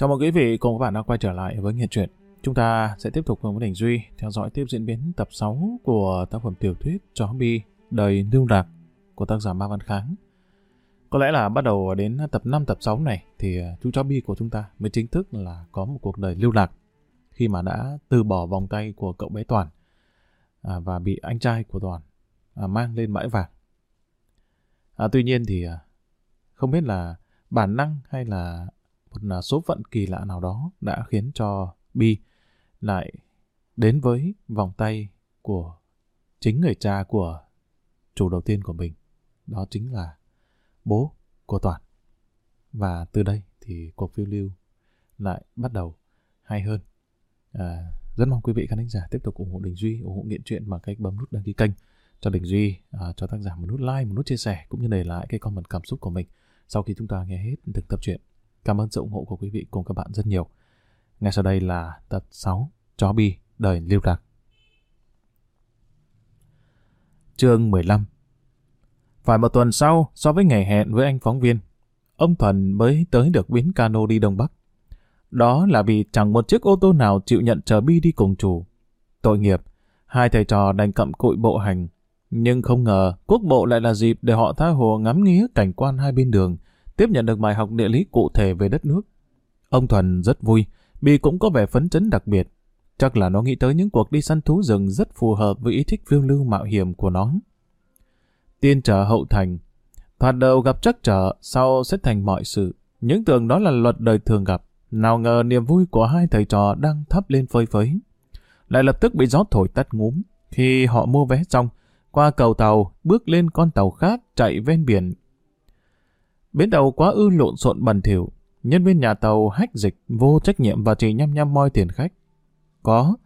Chào mừng quý vị cùng các bạn đã quay trở lại với Nghiện Truyện. Chúng ta sẽ tiếp tục cùng với Đình Duy theo dõi tiếp diễn biến tập 6 của tác phẩm tiểu thuyết Chó Bi Đời Lưu Lạc của tác giả Ma Văn Kháng. Có lẽ là bắt đầu đến tập 5 tập 6 này thì à, chú chó Bi của chúng ta mới chính thức là có một cuộc đời lưu lạc khi mà đã từ bỏ vòng tay của cậu bé Toàn à, và bị anh trai của Toàn à, mang lên bãi vàng. À, tuy nhiên thì à, không biết là bản năng hay là một à, số phận kỳ lạ nào đó đã khiến cho Bi lại đến với vòng tay của chính người cha của chủ đầu tiên của mình. Đó chính là bố của Toàn. Và từ đây thì cuộc phiêu lưu lại bắt đầu hay hơn. À, rất mong quý vị khán giả tiếp tục ủng hộ Đình Duy, ủng hộ nghiện truyện bằng cách bấm nút đăng ký kênh cho Đình Duy, à, cho tác giả một nút like, một nút chia sẻ cũng như để lại cái comment cảm xúc của mình sau khi chúng ta nghe hết từng tập truyện. Cảm ơn sự ủng hộ của quý vị cùng các bạn rất nhiều. Ngay sau đây là tập 6 Chó Bi Đời Lưu Lạc. Chương 15 Phải một tuần sau, so với ngày hẹn với anh phóng viên, ông Thuần mới tới được bến cano đi Đông Bắc. Đó là vì chẳng một chiếc ô tô nào chịu nhận chờ Bi đi cùng chủ. Tội nghiệp, hai thầy trò đành cặm cụi bộ hành. Nhưng không ngờ, quốc bộ lại là dịp để họ tha hồ ngắm nghía cảnh quan hai bên đường, tiếp nhận được bài học địa lý cụ thể về đất nước. Ông Thuần rất vui, vì cũng có vẻ phấn chấn đặc biệt. Chắc là nó nghĩ tới những cuộc đi săn thú rừng rất phù hợp với ý thích phiêu lưu mạo hiểm của nó. Tiên trở hậu thành. Thoạt đầu gặp trắc trở, sau sẽ thành mọi sự. Những tưởng đó là luật đời thường gặp. Nào ngờ niềm vui của hai thầy trò đang thắp lên phơi phới. Lại lập tức bị gió thổi tắt ngúm. Khi họ mua vé xong, qua cầu tàu, bước lên con tàu khác chạy ven biển. Bến tàu quá ư lộn xộn bẩn thỉu, nhân viên nhà tàu hách dịch, vô trách nhiệm và chỉ nhăm nhăm moi tiền khách. Có,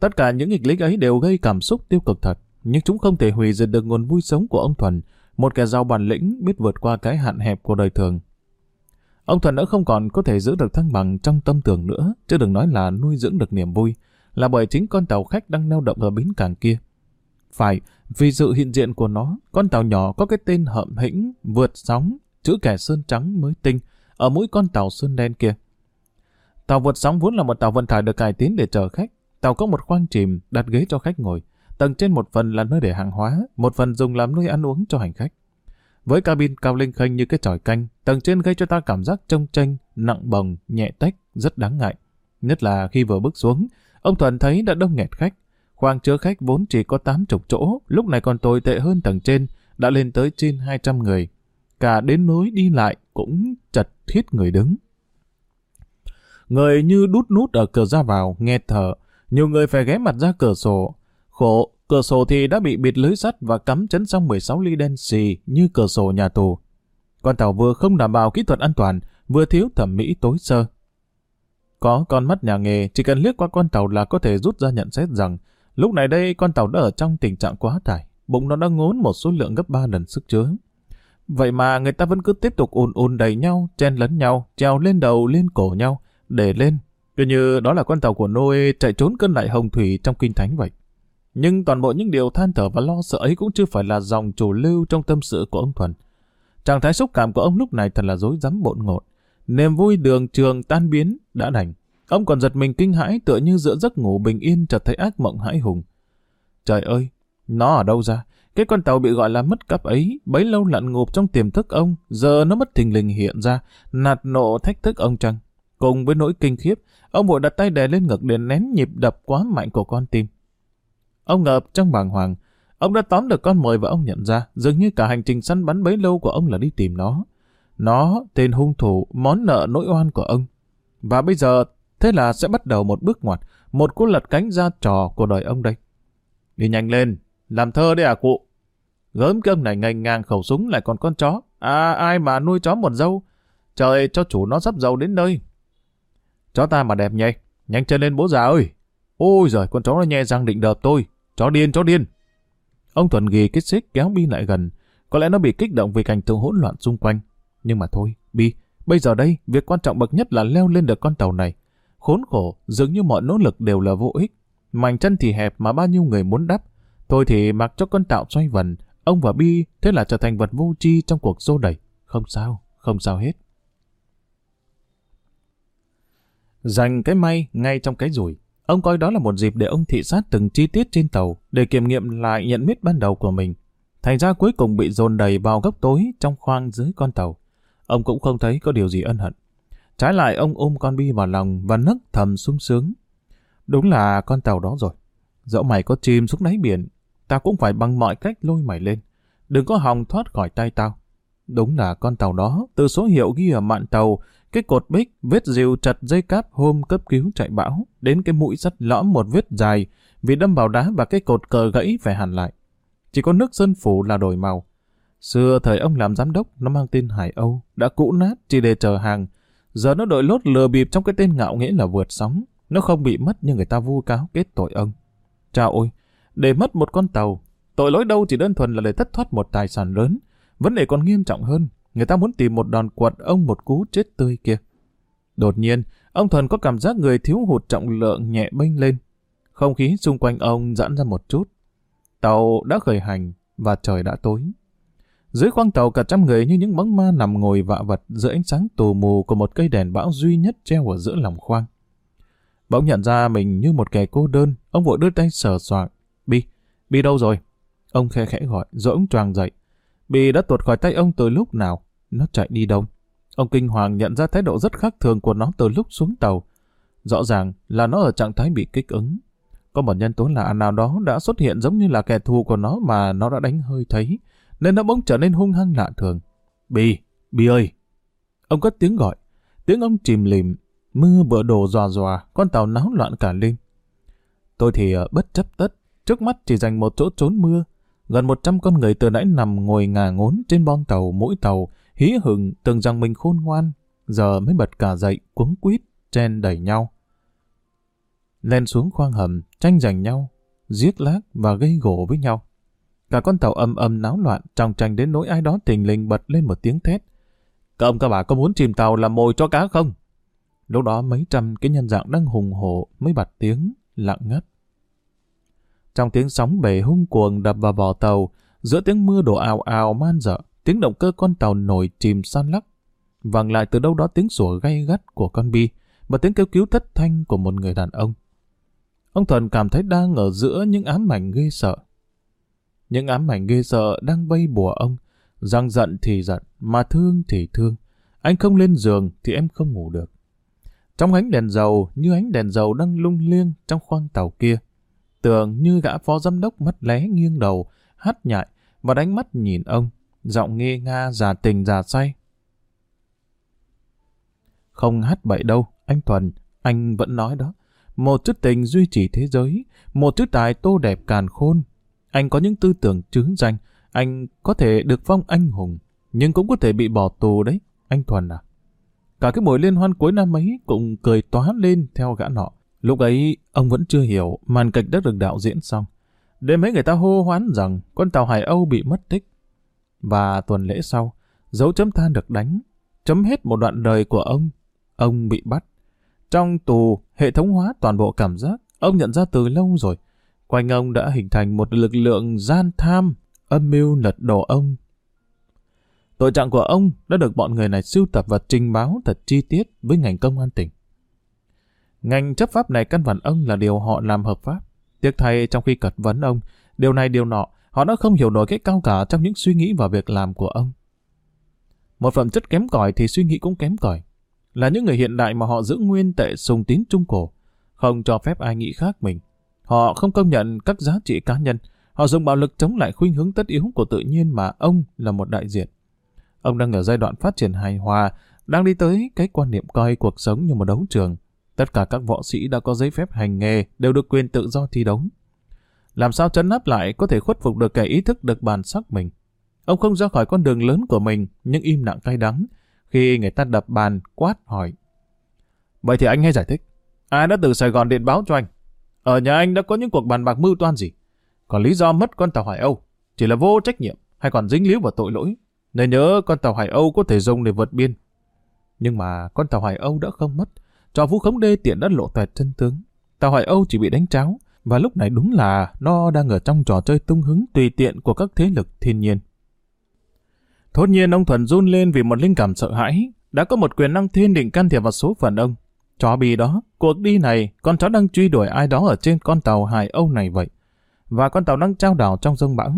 tất cả những nghịch lý ấy đều gây cảm xúc tiêu cực thật, nhưng chúng không thể hủy diệt được nguồn vui sống của ông Thuần, một kẻ giàu bản lĩnh biết vượt qua cái hạn hẹp của đời thường. Ông Thuần đã không còn có thể giữ được thăng bằng trong tâm tưởng nữa, chứ đừng nói là nuôi dưỡng được niềm vui, là bởi chính con tàu khách đang neo động ở bến cảng kia. Phải, vì sự hiện diện của nó, con tàu nhỏ có cái tên hậm hĩnh, vượt sóng, chữ kẻ sơn trắng mới tinh, ở mũi con tàu sơn đen kia. Tàu vượt sóng vốn là một tàu vận tải được cải tiến để chở khách. Tàu có một khoang chìm, đặt ghế cho khách ngồi. Tầng trên một phần là nơi để hàng hóa, một phần dùng làm nơi ăn uống cho hành khách. Với cabin cao linh khênh như cái chòi canh, tầng trên gây cho ta cảm giác trông tranh, nặng bồng, nhẹ tách, rất đáng ngại. Nhất là khi vừa bước xuống, ông Thuần thấy đã đông nghẹt khách. Khoang chứa khách vốn chỉ có 80 chỗ, lúc này còn tồi tệ hơn tầng trên, đã lên tới trên 200 người. Cả đến nối đi lại cũng chật thiết người đứng. Người như đút nút ở cửa ra vào, nghe thở. Nhiều người phải ghé mặt ra cửa sổ. Khổ, cửa sổ thì đã bị bịt lưới sắt và cắm chấn xong 16 ly đen xì như cửa sổ nhà tù. Con tàu vừa không đảm bảo kỹ thuật an toàn, vừa thiếu thẩm mỹ tối sơ. Có con mắt nhà nghề, chỉ cần liếc qua con tàu là có thể rút ra nhận xét rằng lúc này đây con tàu đã ở trong tình trạng quá tải, bụng nó đã ngốn một số lượng gấp 3 lần sức chứa. Vậy mà người ta vẫn cứ tiếp tục ùn ùn đầy nhau, chen lấn nhau, treo lên đầu lên cổ nhau, để lên. Cứ như đó là con tàu của Noe chạy trốn cơn lại hồng thủy trong kinh thánh vậy. Nhưng toàn bộ những điều than thở và lo sợ ấy cũng chưa phải là dòng chủ lưu trong tâm sự của ông Thuần. Trạng thái xúc cảm của ông lúc này thật là dối rắm bộn ngộn. Niềm vui đường trường tan biến, đã đành. Ông còn giật mình kinh hãi tựa như giữa giấc ngủ bình yên chợt thấy ác mộng hãi hùng. Trời ơi, nó ở đâu ra? Cái con tàu bị gọi là mất cắp ấy, bấy lâu lặn ngụp trong tiềm thức ông, giờ nó mất thình lình hiện ra, nạt nộ thách thức ông chăng. Cùng với nỗi kinh khiếp, ông vội đặt tay đè lên ngực để nén nhịp đập quá mạnh của con tim. Ông ngợp trong bàng hoàng, ông đã tóm được con mồi và ông nhận ra, dường như cả hành trình săn bắn bấy lâu của ông là đi tìm nó. Nó, tên hung thủ, món nợ nỗi oan của ông. Và bây giờ, thế là sẽ bắt đầu một bước ngoặt, một cú lật cánh ra trò của đời ông đây. Đi nhanh lên, làm thơ đấy à cụ? Gớm cơm này ngành ngang khẩu súng lại còn con chó. À ai mà nuôi chó một dâu. Trời cho chủ nó sắp giàu đến nơi. Chó ta mà đẹp nhỉ? Nhanh chân lên bố già ơi. Ôi giời, con chó nó nhe răng định đợp tôi. Chó điên, chó điên. Ông Thuần ghi kích xích kéo Bi lại gần. Có lẽ nó bị kích động vì cảnh tượng hỗn loạn xung quanh. Nhưng mà thôi, Bi, bây giờ đây, việc quan trọng bậc nhất là leo lên được con tàu này. Khốn khổ, dường như mọi nỗ lực đều là vô ích. Mảnh chân thì hẹp mà bao nhiêu người muốn đắp. Thôi thì mặc cho con tạo xoay vần, ông và Bi thế là trở thành vật vô tri trong cuộc xô đẩy. Không sao, không sao hết. Dành cái may ngay trong cái rủi. Ông coi đó là một dịp để ông thị sát từng chi tiết trên tàu để kiểm nghiệm lại nhận biết ban đầu của mình. Thành ra cuối cùng bị dồn đầy vào góc tối trong khoang dưới con tàu. Ông cũng không thấy có điều gì ân hận. Trái lại ông ôm con Bi vào lòng và nấc thầm sung sướng. Đúng là con tàu đó rồi. Dẫu mày có chìm xuống đáy biển, tao cũng phải bằng mọi cách lôi mày lên. Đừng có hòng thoát khỏi tay tao. Đúng là con tàu đó, từ số hiệu ghi ở mạn tàu, cái cột bích, vết rìu chặt dây cáp hôm cấp cứu chạy bão, đến cái mũi sắt lõm một vết dài, vì đâm vào đá và cái cột cờ gãy phải hàn lại. Chỉ có nước sơn phủ là đổi màu. Xưa thời ông làm giám đốc, nó mang tên Hải Âu, đã cũ nát chỉ để chờ hàng. Giờ nó đội lốt lừa bịp trong cái tên ngạo nghĩa là vượt sóng. Nó không bị mất như người ta vu cáo kết tội ông. Chào ôi, để mất một con tàu, tội lỗi đâu chỉ đơn thuần là để thất thoát một tài sản lớn. Vấn đề còn nghiêm trọng hơn, người ta muốn tìm một đòn quật ông một cú chết tươi kia. Đột nhiên, ông Thuần có cảm giác người thiếu hụt trọng lượng nhẹ bênh lên. Không khí xung quanh ông giãn ra một chút. Tàu đã khởi hành và trời đã tối. Dưới khoang tàu cả trăm người như những bóng ma nằm ngồi vạ vật giữa ánh sáng tù mù của một cây đèn bão duy nhất treo ở giữa lòng khoang. Bỗng nhận ra mình như một kẻ cô đơn, ông vội đưa tay sờ soạng. Bi, Bi đâu rồi? Ông khẽ khẽ gọi, rồi ông choàng dậy. Bi đã tuột khỏi tay ông từ lúc nào? Nó chạy đi đâu? Ông kinh hoàng nhận ra thái độ rất khác thường của nó từ lúc xuống tàu. Rõ ràng là nó ở trạng thái bị kích ứng. Có một nhân tố lạ nào đó đã xuất hiện giống như là kẻ thù của nó mà nó đã đánh hơi thấy, nên nó bỗng trở nên hung hăng lạ thường. Bi, Bi ơi! Ông cất tiếng gọi. Tiếng ông chìm lìm, mưa bờ đổ dòa dòa, con tàu náo loạn cả lên. Tôi thì ờ, bất chấp tất, trước mắt chỉ dành một chỗ trốn mưa. Gần một trăm con người từ nãy nằm ngồi ngả ngốn trên bon tàu, mũi tàu, hí hửng tưởng rằng mình khôn ngoan, giờ mới bật cả dậy, cuống quýt, chen đẩy nhau. Lên xuống khoang hầm, tranh giành nhau, giết lác và gây gỗ với nhau. Cả con tàu âm âm náo loạn, trong tranh đến nỗi ai đó tình linh bật lên một tiếng thét. Các ông các bà có muốn chìm tàu làm mồi cho cá không? Lúc đó mấy trăm cái nhân dạng đang hùng hổ mới bật tiếng, lặng ngắt. Trong tiếng sóng bể hung cuồng đập vào vỏ tàu, giữa tiếng mưa đổ ào ào man dở, tiếng động cơ con tàu nổi chìm san lắc. Vang lại từ đâu đó tiếng sủa gay gắt của con bi, và tiếng kêu cứu thất thanh của một người đàn ông. Ông Thuần cảm thấy đang ở giữa những ám ảnh ghê sợ. Những ám ảnh ghê sợ đang vây bùa ông, rằng giận thì giận, mà thương thì thương. Anh không lên giường thì em không ngủ được. Trong ánh đèn dầu, như ánh đèn dầu đang lung liêng trong khoang tàu kia. Tưởng như gã phó giám đốc mắt lé nghiêng đầu, hắt nhại và đánh mắt nhìn ông, giọng nghe nga già tình già say. Không hát bậy đâu, anh Thuần, anh vẫn nói đó. Một chút tình duy trì thế giới, một chút tài tô đẹp càn khôn. Anh có những tư tưởng chứng danh, anh có thể được phong anh hùng, nhưng cũng có thể bị bỏ tù đấy, anh Thuần à. Cả cái buổi liên hoan cuối năm ấy cũng cười toán lên theo gã nọ. Lúc ấy, ông vẫn chưa hiểu màn kịch đã được đạo diễn xong. Đêm mấy người ta hô hoán rằng con tàu Hải Âu bị mất tích. Và tuần lễ sau, dấu chấm than được đánh, chấm hết một đoạn đời của ông. Ông bị bắt. Trong tù, hệ thống hóa toàn bộ cảm giác, ông nhận ra từ lâu rồi. Quanh ông đã hình thành một lực lượng gian tham, âm mưu lật đổ ông Tội trạng của ông đã được bọn người này sưu tập và trình báo thật chi tiết với ngành công an tỉnh. Ngành chấp pháp này căn bản ông là điều họ làm hợp pháp. Tiếc thay trong khi cật vấn ông, điều này điều nọ, họ đã không hiểu nổi cái cao cả trong những suy nghĩ và việc làm của ông. Một phẩm chất kém cỏi thì suy nghĩ cũng kém cỏi. Là những người hiện đại mà họ giữ nguyên tệ sùng tín trung cổ, không cho phép ai nghĩ khác mình. Họ không công nhận các giá trị cá nhân, họ dùng bạo lực chống lại khuynh hướng tất yếu của tự nhiên mà ông là một đại diện. Ông đang ở giai đoạn phát triển hài hòa, đang đi tới cái quan niệm coi cuộc sống như một đấu trường. Tất cả các võ sĩ đã có giấy phép hành nghề đều được quyền tự do thi đấu. Làm sao chấn áp lại có thể khuất phục được kẻ ý thức được bản sắc mình. Ông không ra khỏi con đường lớn của mình, nhưng im lặng cay đắng. Khi người ta đập bàn, quát hỏi. Vậy thì anh hãy giải thích. Ai đã từ Sài Gòn điện báo cho anh? Ở nhà anh đã có những cuộc bàn bạc mưu toan gì? Còn lý do mất con tàu Hải Âu chỉ là vô trách nhiệm hay còn dính líu vào tội lỗi nên nhớ con tàu Hải Âu có thể dùng để vượt biên. Nhưng mà con tàu Hải Âu đã không mất. Trò vũ khống đê tiện đã lộ tẹt chân tướng. Tàu Hải Âu chỉ bị đánh cháo Và lúc này đúng là nó đang ở trong trò chơi tung hứng tùy tiện của các thế lực thiên nhiên. Thốt nhiên ông Thuần run lên vì một linh cảm sợ hãi. Đã có một quyền năng thiên định can thiệp vào số phận ông. Chó bì đó, cuộc đi này, con chó đang truy đuổi ai đó ở trên con tàu Hải Âu này vậy. Và con tàu đang trao đảo trong rông bão.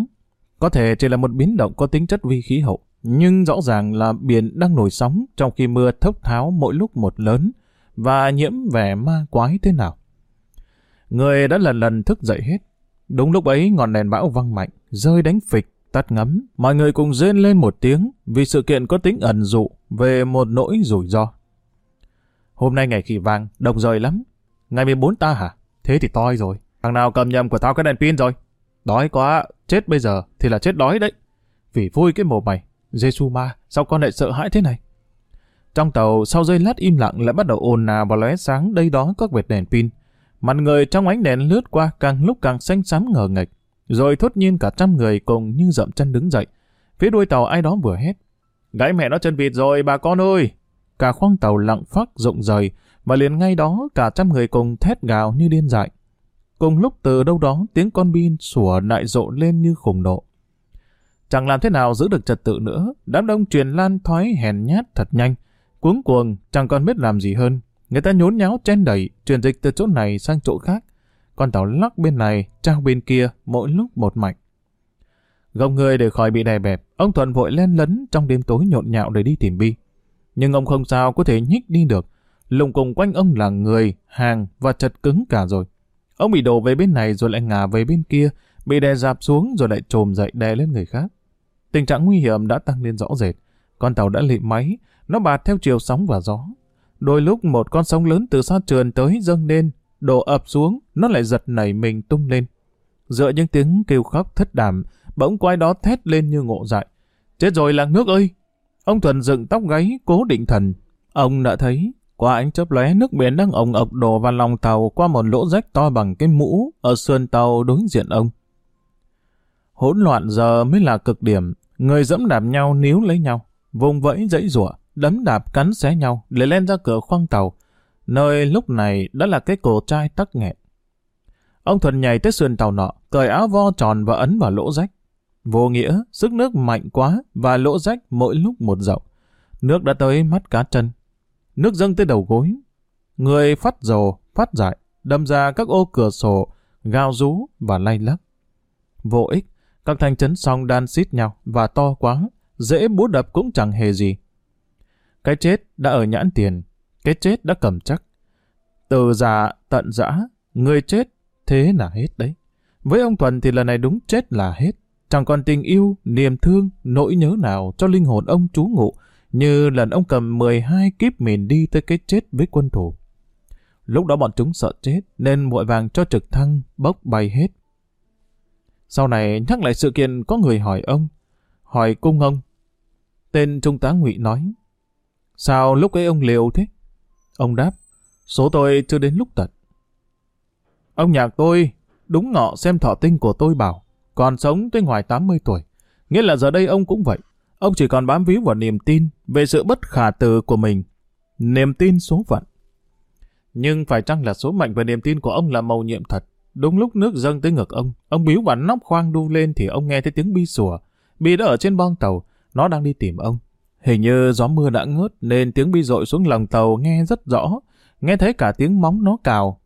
Có thể chỉ là một biến động có tính chất vi khí hậu, nhưng rõ ràng là biển đang nổi sóng trong khi mưa thốc tháo mỗi lúc một lớn và nhiễm vẻ ma quái thế nào. Người đã lần lần thức dậy hết. Đúng lúc ấy ngọn đèn bão văng mạnh, rơi đánh phịch, tắt ngấm. Mọi người cùng rên lên một tiếng vì sự kiện có tính ẩn dụ về một nỗi rủi ro. Hôm nay ngày khỉ vàng, đồng rời lắm. Ngày 14 ta hả? Thế thì toi rồi. Thằng nào cầm nhầm của tao cái đèn pin rồi. Đói quá, chết bây giờ thì là chết đói đấy. Vì vui cái mồ mày. giê ma, sao con lại sợ hãi thế này? Trong tàu, sau giây lát im lặng lại bắt đầu ồn ào và lóe sáng đây đó các vệt đèn pin. Mặt người trong ánh đèn lướt qua càng lúc càng xanh xám ngờ nghệch. Rồi thốt nhiên cả trăm người cùng như dậm chân đứng dậy. Phía đuôi tàu ai đó vừa hét. Gãy mẹ nó chân vịt rồi bà con ơi! Cả khoang tàu lặng phát rộng rời và liền ngay đó cả trăm người cùng thét gào như điên dại. Cùng lúc từ đâu đó tiếng con bin sủa đại rộ lên như khủng nộ. Chẳng làm thế nào giữ được trật tự nữa, đám đông truyền lan thoái hèn nhát thật nhanh, cuống cuồng, chẳng còn biết làm gì hơn. Người ta nhốn nháo chen đẩy, truyền dịch từ chỗ này sang chỗ khác. Con tàu lắc bên này, trao bên kia, mỗi lúc một mạch. Gồng người để khỏi bị đè bẹp, ông Thuận vội len lấn trong đêm tối nhộn nhạo để đi tìm Bi. Nhưng ông không sao có thể nhích đi được. Lùng cùng quanh ông là người, hàng và chật cứng cả rồi. Ông bị đổ về bên này rồi lại ngả về bên kia, bị đè dạp xuống rồi lại trồm dậy đè lên người khác. Tình trạng nguy hiểm đã tăng lên rõ rệt. Con tàu đã lịm máy, nó bạt theo chiều sóng và gió. Đôi lúc một con sóng lớn từ xa trườn tới dâng lên, đổ ập xuống, nó lại giật nảy mình tung lên. Dựa những tiếng kêu khóc thất đảm, bỗng quái đó thét lên như ngộ dại. Chết rồi làng nước ơi! Ông Thuần dựng tóc gáy, cố định thần. Ông đã thấy, qua ánh chớp lóe nước biển đang ồng ọc đổ vào lòng tàu qua một lỗ rách to bằng cái mũ ở sườn tàu đối diện ông. Hỗn loạn giờ mới là cực điểm, người dẫm đạp nhau níu lấy nhau, vùng vẫy dãy rủa đấm đạp cắn xé nhau để lên ra cửa khoang tàu, nơi lúc này đã là cái cổ trai tắc nghẹn. Ông Thuần nhảy tới sườn tàu nọ, cởi áo vo tròn và ấn vào lỗ rách. Vô nghĩa, sức nước mạnh quá và lỗ rách mỗi lúc một rộng. Nước đã tới mắt cá chân. Nước dâng tới đầu gối. Người phát rồ, phát dại, đâm ra các ô cửa sổ, gao rú và lay lắc. Vô ích, các thanh chấn song đan xít nhau và to quá, dễ búa đập cũng chẳng hề gì. Cái chết đã ở nhãn tiền, cái chết đã cầm chắc. Từ già tận dã, người chết, thế là hết đấy. Với ông Thuần thì lần này đúng chết là hết. Chẳng còn tình yêu, niềm thương, nỗi nhớ nào cho linh hồn ông chú ngụ, như lần ông cầm 12 kíp mìn đi tới cái chết với quân thủ. Lúc đó bọn chúng sợ chết, nên vội vàng cho trực thăng bốc bay hết. Sau này nhắc lại sự kiện có người hỏi ông, hỏi cung ông. Tên Trung tá ngụy nói, Sao lúc ấy ông liều thế? Ông đáp, số tôi chưa đến lúc tận. Ông nhạc tôi, đúng ngọ xem thọ tinh của tôi bảo, còn sống tới ngoài 80 tuổi. Nghĩa là giờ đây ông cũng vậy. Ông chỉ còn bám víu vào niềm tin về sự bất khả từ của mình. Niềm tin số phận. Nhưng phải chăng là số mệnh và niềm tin của ông là màu nhiệm thật? Đúng lúc nước dâng tới ngực ông, ông biếu vào nóc khoang đu lên thì ông nghe thấy tiếng bi sủa. Bi đã ở trên bong tàu, nó đang đi tìm ông. Hình như gió mưa đã ngớt nên tiếng bi dội xuống lòng tàu nghe rất rõ, nghe thấy cả tiếng móng nó cào.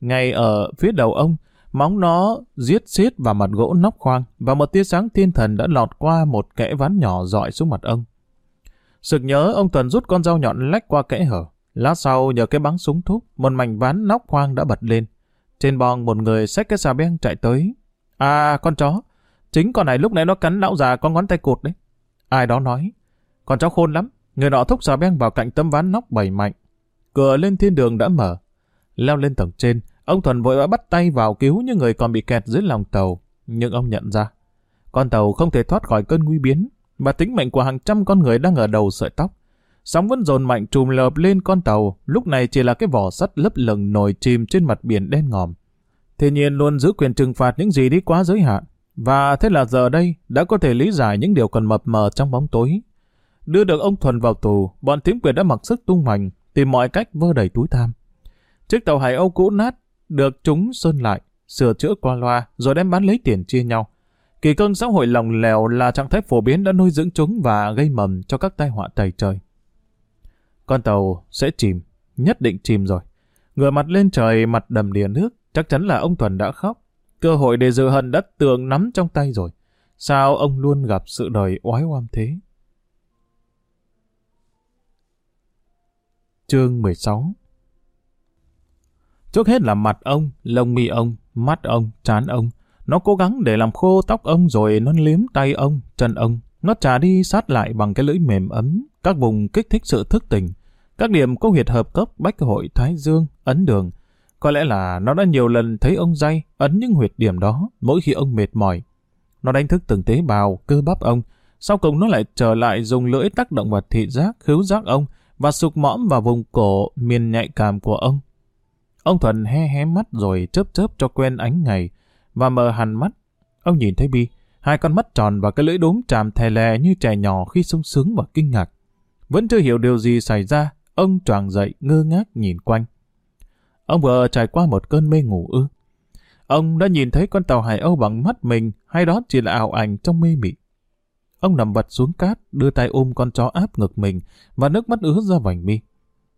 Ngay ở phía đầu ông, móng nó giết xiết vào mặt gỗ nóc khoang và một tia sáng thiên thần đã lọt qua một kẽ ván nhỏ dọi xuống mặt ông. Sực nhớ ông Tuần rút con dao nhọn lách qua kẽ hở. Lát sau nhờ cái bắn súng thúc, một mảnh ván nóc khoang đã bật lên. Trên bong một người xách cái xà beng chạy tới. À, con chó. Chính con này lúc nãy nó cắn lão già con ngón tay cột đấy. Ai đó nói. Con cháu khôn lắm. Người nọ thúc xà beng vào cạnh tấm ván nóc bầy mạnh. Cửa lên thiên đường đã mở. Leo lên tầng trên, ông Thuần vội bắt tay vào cứu những người còn bị kẹt dưới lòng tàu. Nhưng ông nhận ra, con tàu không thể thoát khỏi cơn nguy biến, và tính mệnh của hàng trăm con người đang ở đầu sợi tóc. Sóng vẫn dồn mạnh trùm lợp lên con tàu, lúc này chỉ là cái vỏ sắt lấp lửng nổi chìm trên mặt biển đen ngòm. Thiên nhiên luôn giữ quyền trừng phạt những gì đi quá giới hạn, và thế là giờ đây đã có thể lý giải những điều còn mập mờ trong bóng tối. Đưa được ông Thuần vào tù, bọn tiếng quyền đã mặc sức tung hoành, tìm mọi cách vơ đầy túi tham. Chiếc tàu hải âu cũ nát, được chúng sơn lại, sửa chữa qua loa, rồi đem bán lấy tiền chia nhau. Kỳ cơn xã hội lòng lèo là trạng thái phổ biến đã nuôi dưỡng chúng và gây mầm cho các tai họa tày trời. Con tàu sẽ chìm, nhất định chìm rồi. Ngửa mặt lên trời, mặt đầm đìa nước, chắc chắn là ông Thuần đã khóc. Cơ hội để dự hận đất tường nắm trong tay rồi. Sao ông luôn gặp sự đời oái oăm thế? Chương 16 Trước hết là mặt ông, lông mi ông, mắt ông, trán ông. Nó cố gắng để làm khô tóc ông rồi nó liếm tay ông, chân ông. Nó trả đi sát lại bằng cái lưỡi mềm ấm, các vùng kích thích sự thức tỉnh. Các điểm có huyệt hợp cấp bách hội, thái dương, ấn đường. Có lẽ là nó đã nhiều lần thấy ông dây ấn những huyệt điểm đó mỗi khi ông mệt mỏi. Nó đánh thức từng tế bào, cơ bắp ông. Sau cùng nó lại trở lại dùng lưỡi tác động vào thị giác, khứu giác ông và sụp mõm vào vùng cổ miền nhạy cảm của ông. Ông Thuần he hé mắt rồi chớp chớp cho quen ánh ngày và mờ hẳn mắt. Ông nhìn thấy Bi, hai con mắt tròn và cái lưỡi đốm tràm thè lè như trẻ nhỏ khi sung sướng và kinh ngạc. Vẫn chưa hiểu điều gì xảy ra, ông choàng dậy ngơ ngác nhìn quanh. Ông vừa trải qua một cơn mê ngủ ư. Ông đã nhìn thấy con tàu Hải Âu bằng mắt mình hay đó chỉ là ảo ảnh trong mê mị. Ông nằm vật xuống cát, đưa tay ôm con chó áp ngực mình và nước mắt ứa ra vành mi.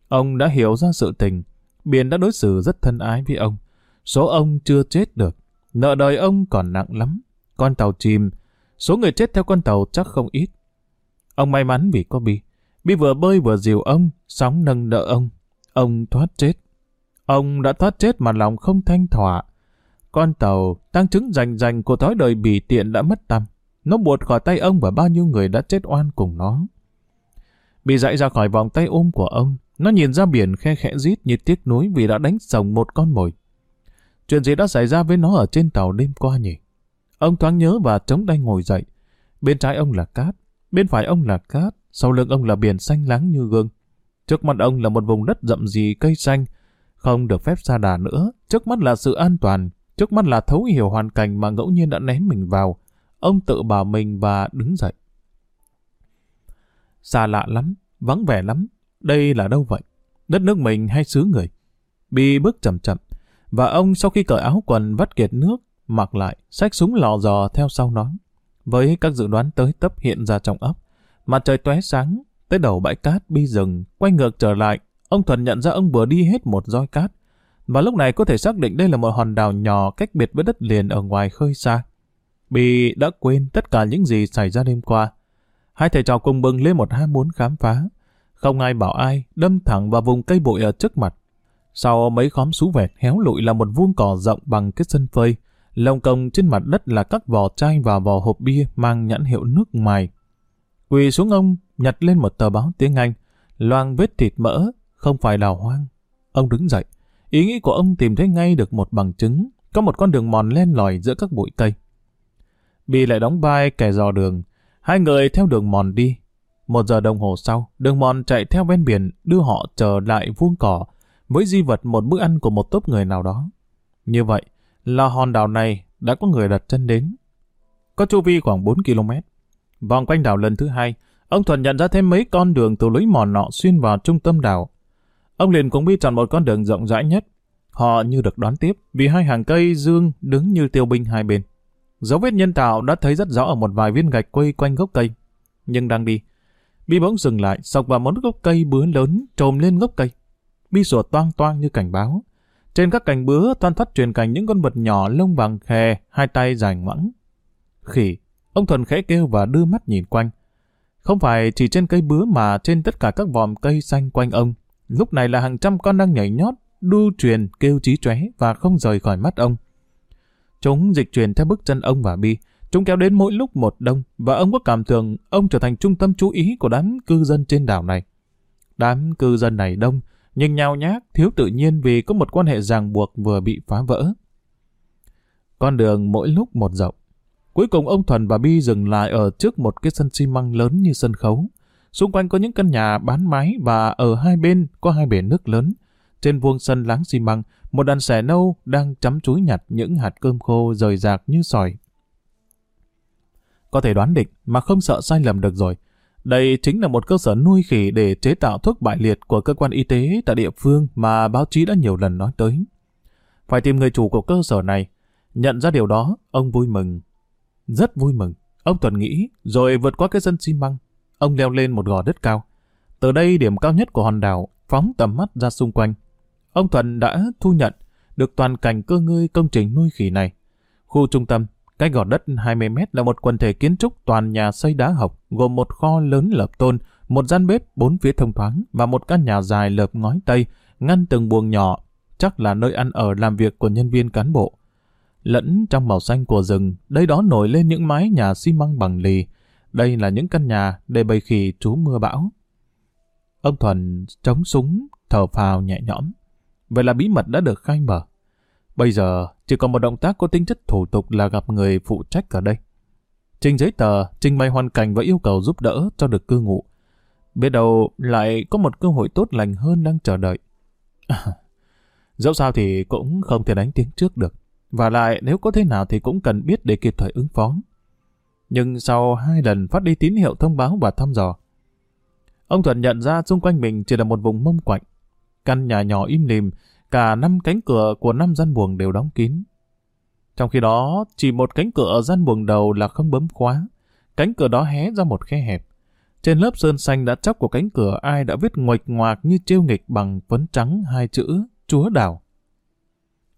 Ông đã hiểu ra sự tình. Biển đã đối xử rất thân ái với ông. Số ông chưa chết được. Nợ đời ông còn nặng lắm. Con tàu chìm. Số người chết theo con tàu chắc không ít. Ông may mắn vì có Bi. Bi vừa bơi vừa dìu ông, sóng nâng đỡ ông. Ông thoát chết. Ông đã thoát chết mà lòng không thanh thỏa. Con tàu, tăng chứng rành rành của thói đời bỉ tiện đã mất tâm. Nó buột khỏi tay ông và bao nhiêu người đã chết oan cùng nó. Bị dạy ra khỏi vòng tay ôm của ông, nó nhìn ra biển khe khẽ rít như tiếc nuối vì đã đánh sồng một con mồi. Chuyện gì đã xảy ra với nó ở trên tàu đêm qua nhỉ? Ông thoáng nhớ và chống tay ngồi dậy. Bên trái ông là cát, bên phải ông là cát, sau lưng ông là biển xanh láng như gương. Trước mặt ông là một vùng đất rậm rì cây xanh, không được phép xa đà nữa. Trước mắt là sự an toàn, trước mắt là thấu hiểu hoàn cảnh mà ngẫu nhiên đã ném mình vào. Ông tự bảo mình và đứng dậy. Xa lạ lắm, vắng vẻ lắm. Đây là đâu vậy? Đất nước mình hay xứ người? Bi bước chậm chậm, và ông sau khi cởi áo quần vắt kiệt nước, mặc lại, xách súng lò dò theo sau nó. Với các dự đoán tới tấp hiện ra trong ấp. mặt trời tóe sáng, tới đầu bãi cát bi rừng, quay ngược trở lại, ông Thuần nhận ra ông vừa đi hết một roi cát, và lúc này có thể xác định đây là một hòn đảo nhỏ cách biệt với đất liền ở ngoài khơi xa. Bi đã quên tất cả những gì xảy ra đêm qua. Hai thầy trò cùng bừng lên một ham muốn khám phá. Không ai bảo ai, đâm thẳng vào vùng cây bụi ở trước mặt. Sau mấy khóm sú vẹt héo lụi là một vuông cỏ rộng bằng cái sân phơi. Lồng công trên mặt đất là các vỏ chai và vỏ hộp bia mang nhãn hiệu nước mài. Quỳ xuống ông, nhặt lên một tờ báo tiếng Anh. Loang vết thịt mỡ, không phải đào hoang. Ông đứng dậy. Ý nghĩ của ông tìm thấy ngay được một bằng chứng. Có một con đường mòn len lỏi giữa các bụi cây. Bi lại đóng vai kẻ dò đường. Hai người theo đường mòn đi. Một giờ đồng hồ sau, đường mòn chạy theo ven biển đưa họ trở lại vuông cỏ với di vật một bữa ăn của một tốp người nào đó. Như vậy là hòn đảo này đã có người đặt chân đến. Có chu vi khoảng 4 km. Vòng quanh đảo lần thứ hai, ông Thuần nhận ra thêm mấy con đường từ lối mòn nọ xuyên vào trung tâm đảo. Ông liền cũng đi chọn một con đường rộng rãi nhất. Họ như được đón tiếp vì hai hàng cây dương đứng như tiêu binh hai bên. Dấu vết nhân tạo đã thấy rất rõ ở một vài viên gạch quây quanh gốc cây. Nhưng đang đi, Bi bỗng dừng lại, sọc vào một gốc cây bứa lớn trồm lên gốc cây. Bi sủa toang toang như cảnh báo. Trên các cành bứa toan thoát truyền cảnh những con vật nhỏ lông vàng khè, hai tay dài ngoẵng. Khỉ, ông Thuần khẽ kêu và đưa mắt nhìn quanh. Không phải chỉ trên cây bứa mà trên tất cả các vòm cây xanh quanh ông. Lúc này là hàng trăm con đang nhảy nhót, đu truyền, kêu trí chóe và không rời khỏi mắt ông. Chúng dịch chuyển theo bước chân ông và Bi. Chúng kéo đến mỗi lúc một đông và ông có cảm tưởng ông trở thành trung tâm chú ý của đám cư dân trên đảo này. Đám cư dân này đông, nhưng nhao nhác, thiếu tự nhiên vì có một quan hệ ràng buộc vừa bị phá vỡ. Con đường mỗi lúc một rộng. Cuối cùng ông Thuần và Bi dừng lại ở trước một cái sân xi măng lớn như sân khấu. Xung quanh có những căn nhà bán mái và ở hai bên có hai bể nước lớn. Trên vuông sân láng xi măng, một đàn sẻ nâu đang chấm chúi nhặt những hạt cơm khô rời rạc như sỏi. Có thể đoán định mà không sợ sai lầm được rồi. Đây chính là một cơ sở nuôi khỉ để chế tạo thuốc bại liệt của cơ quan y tế tại địa phương mà báo chí đã nhiều lần nói tới. Phải tìm người chủ của cơ sở này. Nhận ra điều đó, ông vui mừng. Rất vui mừng. Ông Tuần nghĩ, rồi vượt qua cái sân xi măng. Ông leo lên một gò đất cao. Từ đây điểm cao nhất của hòn đảo phóng tầm mắt ra xung quanh. Ông Thuận đã thu nhận được toàn cảnh cơ ngơi công trình nuôi khỉ này. Khu trung tâm, cách gò đất 20 mét là một quần thể kiến trúc toàn nhà xây đá học, gồm một kho lớn lợp tôn, một gian bếp bốn phía thông thoáng và một căn nhà dài lợp ngói tây, ngăn từng buồng nhỏ, chắc là nơi ăn ở làm việc của nhân viên cán bộ. Lẫn trong màu xanh của rừng, đây đó nổi lên những mái nhà xi măng bằng lì. Đây là những căn nhà để bầy khỉ trú mưa bão. Ông Thuần chống súng, thở phào nhẹ nhõm. Vậy là bí mật đã được khai mở. Bây giờ chỉ còn một động tác có tính chất thủ tục là gặp người phụ trách ở đây. Trình giấy tờ, trình bày hoàn cảnh và yêu cầu giúp đỡ cho được cư ngụ. Biết đâu lại có một cơ hội tốt lành hơn đang chờ đợi. À, dẫu sao thì cũng không thể đánh tiếng trước được. Và lại nếu có thế nào thì cũng cần biết để kịp thời ứng phó. Nhưng sau hai lần phát đi tín hiệu thông báo và thăm dò, ông Thuận nhận ra xung quanh mình chỉ là một vùng mông quạnh. Căn nhà nhỏ im lìm, cả năm cánh cửa của năm gian buồng đều đóng kín. Trong khi đó, chỉ một cánh cửa ở gian buồng đầu là không bấm khóa. Cánh cửa đó hé ra một khe hẹp. Trên lớp sơn xanh đã chóc của cánh cửa ai đã viết ngoạch ngoạc như trêu nghịch bằng phấn trắng hai chữ Chúa Đảo.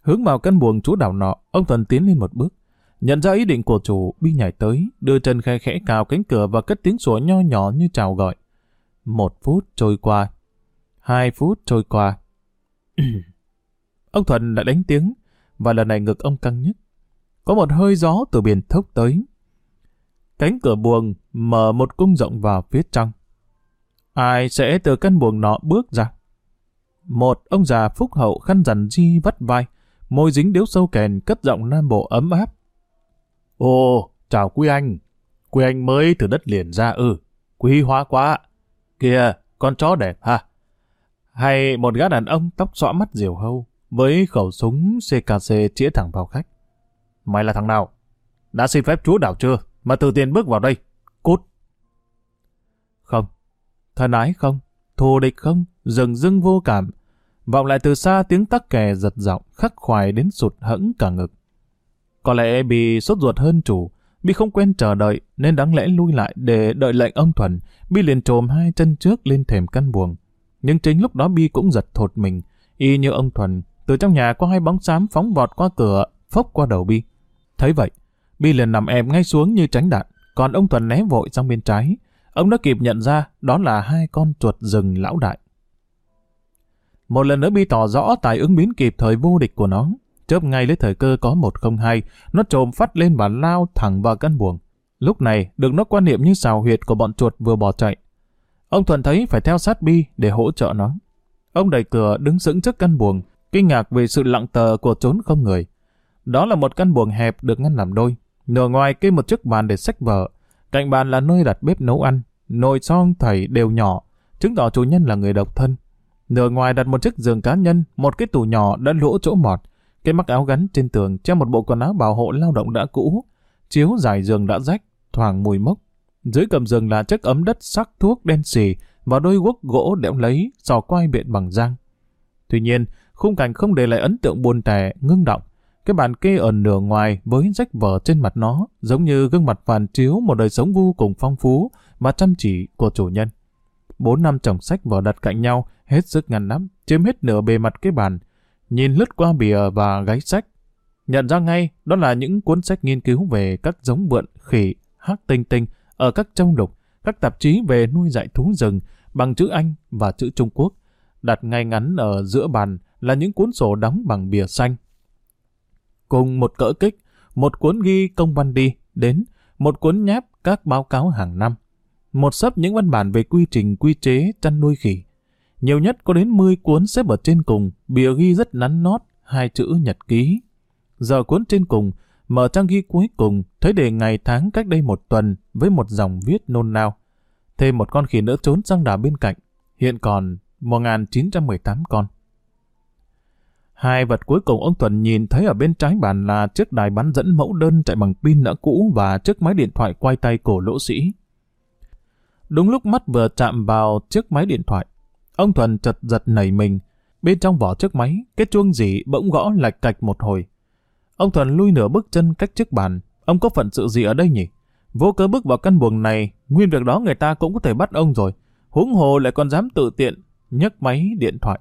Hướng vào căn buồng chúa đảo nọ, ông thần tiến lên một bước. Nhận ra ý định của chủ, Bi nhảy tới, đưa chân khe khẽ cào cánh cửa và cất tiếng sủa nho nhỏ như chào gọi. Một phút trôi qua. Hai phút trôi qua. ông thuận lại đánh tiếng, và lần này ngực ông căng nhất. Có một hơi gió từ biển thốc tới. Cánh cửa buồng mở một cung rộng vào phía trong. Ai sẽ từ căn buồng nọ bước ra? Một ông già phúc hậu khăn rằn di vắt vai, môi dính điếu sâu kèn cất giọng nam bộ ấm áp. Ồ, chào quý anh. Quý anh mới từ đất liền ra ư. quý hóa quá. Kìa, con chó đẹp ha. Hay một gã đàn ông tóc xõa mắt diều hâu, với khẩu súng CKC chĩa thẳng vào khách. Mày là thằng nào? Đã xin phép chú đảo chưa? Mà từ tiền bước vào đây. Cút. Không. Thân ái không. Thù địch không. Dừng dưng vô cảm. Vọng lại từ xa tiếng tắc kè giật giọng, khắc khoải đến sụt hẫng cả ngực. Có lẽ bị sốt ruột hơn chủ, Bi không quen chờ đợi nên đáng lẽ lui lại để đợi lệnh ông Thuần. Bi liền trồm hai chân trước lên thềm căn buồng. Nhưng chính lúc đó Bi cũng giật thột mình, y như ông Thuần. Từ trong nhà có hai bóng xám phóng vọt qua cửa, phốc qua đầu Bi. Thấy vậy, Bi liền nằm em ngay xuống như tránh đạn, còn ông Thuần né vội sang bên trái. Ông đã kịp nhận ra đó là hai con chuột rừng lão đại. Một lần nữa Bi tỏ rõ tài ứng biến kịp thời vô địch của nó. Chớp ngay lấy thời cơ có một không hai, nó trồm phát lên và lao thẳng vào căn buồng. Lúc này, được nó quan niệm như xào huyệt của bọn chuột vừa bỏ chạy. Ông Thuận thấy phải theo sát Bi để hỗ trợ nó. Ông đẩy cửa đứng sững trước căn buồng, kinh ngạc về sự lặng tờ của trốn không người. Đó là một căn buồng hẹp được ngăn làm đôi. Nửa ngoài kê một chiếc bàn để sách vở. Cạnh bàn là nơi đặt bếp nấu ăn. Nồi son thầy đều nhỏ, chứng tỏ chủ nhân là người độc thân. Nửa ngoài đặt một chiếc giường cá nhân, một cái tủ nhỏ đã lỗ chỗ mọt. Cái mắc áo gắn trên tường treo một bộ quần áo bảo hộ lao động đã cũ. Chiếu dài giường đã rách, thoảng mùi mốc. Dưới cầm giường là chiếc ấm đất sắc thuốc đen xì và đôi guốc gỗ đẽo lấy, sò quai biện bằng răng. Tuy nhiên, khung cảnh không để lại ấn tượng buồn tẻ, ngưng động. Cái bàn kê ở nửa ngoài với rách vở trên mặt nó, giống như gương mặt phản chiếu một đời sống vô cùng phong phú và chăm chỉ của chủ nhân. Bốn năm chồng sách vở đặt cạnh nhau, hết sức ngăn nắp, chiếm hết nửa bề mặt cái bàn. Nhìn lướt qua bìa và gáy sách, nhận ra ngay đó là những cuốn sách nghiên cứu về các giống vượn, khỉ, hắc tinh tinh ở các trong lục, các tạp chí về nuôi dạy thú rừng bằng chữ Anh và chữ Trung Quốc. Đặt ngay ngắn ở giữa bàn là những cuốn sổ đóng bằng bìa xanh. Cùng một cỡ kích, một cuốn ghi công văn đi, đến, một cuốn nháp các báo cáo hàng năm một sấp những văn bản về quy trình quy chế chăn nuôi khỉ. Nhiều nhất có đến 10 cuốn xếp ở trên cùng, bìa ghi rất nắn nót, hai chữ nhật ký. Giờ cuốn trên cùng, mở trang ghi cuối cùng, thấy đề ngày tháng cách đây một tuần với một dòng viết nôn nao. Thêm một con khỉ nữa trốn sang đảo bên cạnh, hiện còn 1.918 con. Hai vật cuối cùng ông Tuần nhìn thấy ở bên trái bàn là chiếc đài bán dẫn mẫu đơn chạy bằng pin đã cũ và chiếc máy điện thoại quay tay cổ lỗ sĩ. Đúng lúc mắt vừa chạm vào chiếc máy điện thoại, ông Thuần chật giật nảy mình. Bên trong vỏ chiếc máy, cái chuông gì bỗng gõ lạch cạch một hồi. Ông Thuần lui nửa bước chân cách chiếc bàn. Ông có phận sự gì ở đây nhỉ? Vô cớ bước vào căn buồng này, nguyên việc đó người ta cũng có thể bắt ông rồi. Huống hồ lại còn dám tự tiện, nhấc máy điện thoại.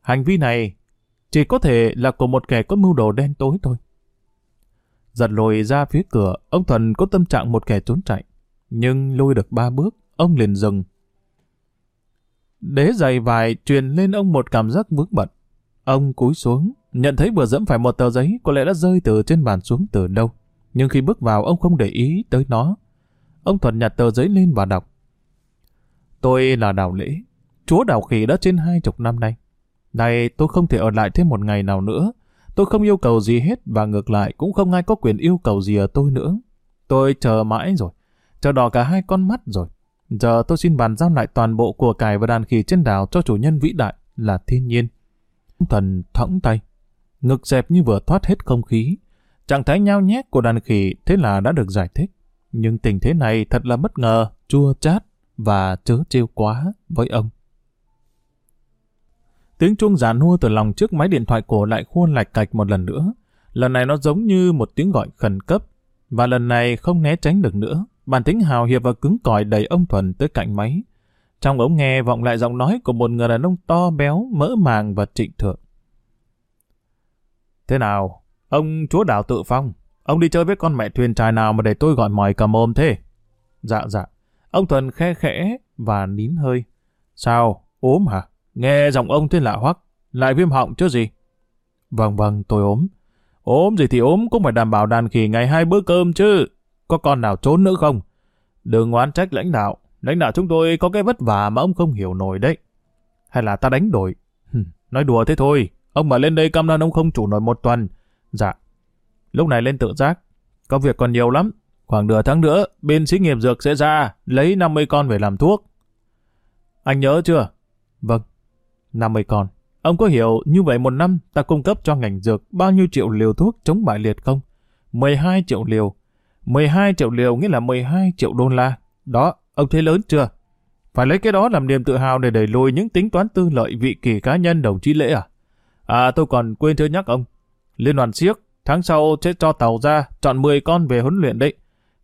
Hành vi này chỉ có thể là của một kẻ có mưu đồ đen tối thôi. Giật lùi ra phía cửa, ông Thuần có tâm trạng một kẻ trốn chạy. Nhưng lui được ba bước, ông liền dừng. Đế giày vài truyền lên ông một cảm giác vướng bận. Ông cúi xuống, nhận thấy vừa dẫm phải một tờ giấy có lẽ đã rơi từ trên bàn xuống từ đâu. Nhưng khi bước vào ông không để ý tới nó. Ông Thuần nhặt tờ giấy lên và đọc. Tôi là Đào Lễ, chúa Đào Khỉ đã trên hai chục năm nay. Này tôi không thể ở lại thêm một ngày nào nữa. Tôi không yêu cầu gì hết và ngược lại cũng không ai có quyền yêu cầu gì ở tôi nữa. Tôi chờ mãi rồi, chờ đỏ cả hai con mắt rồi. Giờ tôi xin bàn giao lại toàn bộ của cải và đàn khỉ trên đảo cho chủ nhân vĩ đại là thiên nhiên. Thần thõng tay, ngực dẹp như vừa thoát hết không khí. Trạng thái nhao nhét của đàn khỉ thế là đã được giải thích. Nhưng tình thế này thật là bất ngờ, chua chát và chớ trêu quá với ông. Tiếng chuông giả nua từ lòng trước máy điện thoại cổ lại khuôn lạch cạch một lần nữa. Lần này nó giống như một tiếng gọi khẩn cấp. Và lần này không né tránh được nữa. Bản tính hào hiệp và cứng cỏi đẩy ông Thuần tới cạnh máy. Trong ống nghe vọng lại giọng nói của một người đàn ông to béo, mỡ màng và trịnh thượng. Thế nào? Ông chúa đảo tự phong. Ông đi chơi với con mẹ thuyền trài nào mà để tôi gọi mỏi cầm ôm thế? Dạ dạ. Ông Thuần khe khẽ và nín hơi. Sao? ốm hả? Nghe giọng ông thế lạ hoắc, lại viêm họng chứ gì? Vâng vâng, tôi ốm. ốm gì thì ốm cũng phải đảm bảo đàn khỉ ngày hai bữa cơm chứ. Có con nào trốn nữa không? Đừng oán trách lãnh đạo. Lãnh đạo chúng tôi có cái vất vả mà ông không hiểu nổi đấy. Hay là ta đánh đổi? Nói đùa thế thôi. Ông mà lên đây cam đoan ông không chủ nổi một tuần. Dạ. Lúc này lên tự giác. Công việc còn nhiều lắm. Khoảng nửa tháng nữa, bên sĩ nghiệp dược sẽ ra, lấy 50 con về làm thuốc. Anh nhớ chưa? Vâng, 50 con. Ông có hiểu như vậy một năm ta cung cấp cho ngành dược bao nhiêu triệu liều thuốc chống bại liệt không? 12 triệu liều. 12 triệu liều nghĩa là 12 triệu đô la. Đó, ông thấy lớn chưa? Phải lấy cái đó làm niềm tự hào để đẩy lùi những tính toán tư lợi vị kỳ cá nhân đồng chí Lễ à? À tôi còn quên chưa nhắc ông. Liên đoàn siếc tháng sau sẽ cho tàu ra chọn 10 con về huấn luyện đấy.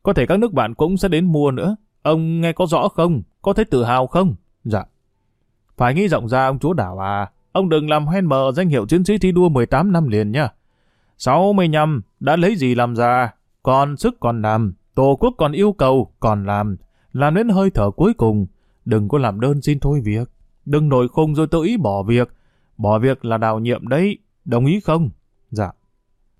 Có thể các nước bạn cũng sẽ đến mua nữa. Ông nghe có rõ không? Có thấy tự hào không? Dạ. Phải nghĩ rộng ra ông chúa đảo à. Ông đừng làm hoen mờ danh hiệu chiến sĩ thi đua 18 năm liền nha. 65 đã lấy gì làm ra, còn sức còn làm, tổ quốc còn yêu cầu, còn làm, làm đến hơi thở cuối cùng. Đừng có làm đơn xin thôi việc. Đừng nổi khùng rồi tự ý bỏ việc. Bỏ việc là đào nhiệm đấy, đồng ý không? Dạ.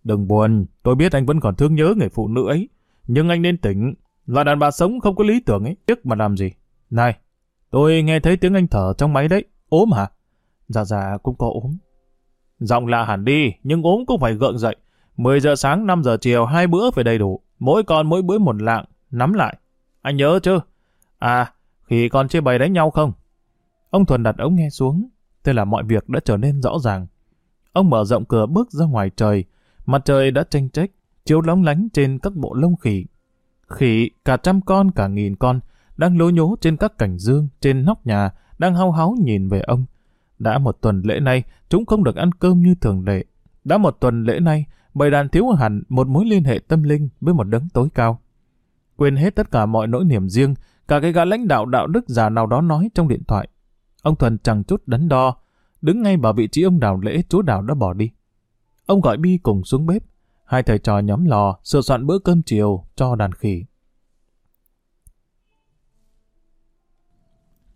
Đừng buồn, tôi biết anh vẫn còn thương nhớ người phụ nữ ấy. Nhưng anh nên tỉnh, là đàn bà sống không có lý tưởng ấy, tiếc mà làm gì. Này, Tôi nghe thấy tiếng anh thở trong máy đấy. ốm hả? Dạ dạ cũng có ốm. Giọng lạ hẳn đi, nhưng ốm cũng phải gượng dậy. 10 giờ sáng, 5 giờ chiều, hai bữa phải đầy đủ. Mỗi con mỗi bữa một lạng, nắm lại. Anh nhớ chứ? À, khi con chia bày đánh nhau không? Ông Thuần đặt ống nghe xuống. Thế là mọi việc đã trở nên rõ ràng. Ông mở rộng cửa bước ra ngoài trời. Mặt trời đã tranh trách, chiếu lóng lánh trên các bộ lông khỉ. Khỉ, cả trăm con, cả nghìn con, đang lố nhố trên các cảnh dương, trên nóc nhà, đang hao háo nhìn về ông. Đã một tuần lễ nay, chúng không được ăn cơm như thường lệ. Đã một tuần lễ nay, bầy đàn thiếu hẳn một mối liên hệ tâm linh với một đấng tối cao. Quên hết tất cả mọi nỗi niềm riêng, cả cái gã lãnh đạo đạo đức già nào đó nói trong điện thoại. Ông Thuần chẳng chút đắn đo, đứng ngay vào vị trí ông đào lễ chú đào đã bỏ đi. Ông gọi Bi cùng xuống bếp, hai thầy trò nhóm lò sửa soạn bữa cơm chiều cho đàn khỉ.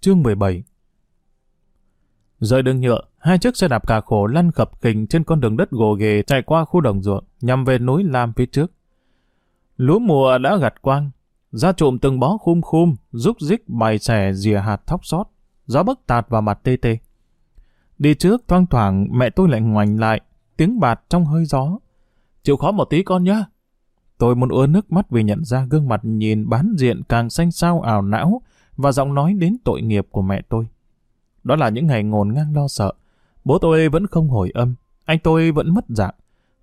Chương 17 Rời đường nhựa, hai chiếc xe đạp cà khổ lăn khập khình trên con đường đất gồ ghề chạy qua khu đồng ruộng, nhằm về núi Lam phía trước. Lúa mùa đã gặt quang, ra trộm từng bó khum khum, rúc rích bày xẻ rìa hạt thóc sót, gió bấc tạt vào mặt tê tê. Đi trước thoang thoảng mẹ tôi lại ngoảnh lại, tiếng bạt trong hơi gió. Chịu khó một tí con nhá. Tôi muốn ứa nước mắt vì nhận ra gương mặt nhìn bán diện càng xanh xao ảo não, và giọng nói đến tội nghiệp của mẹ tôi. Đó là những ngày ngồn ngang lo sợ. Bố tôi vẫn không hồi âm, anh tôi vẫn mất dạng.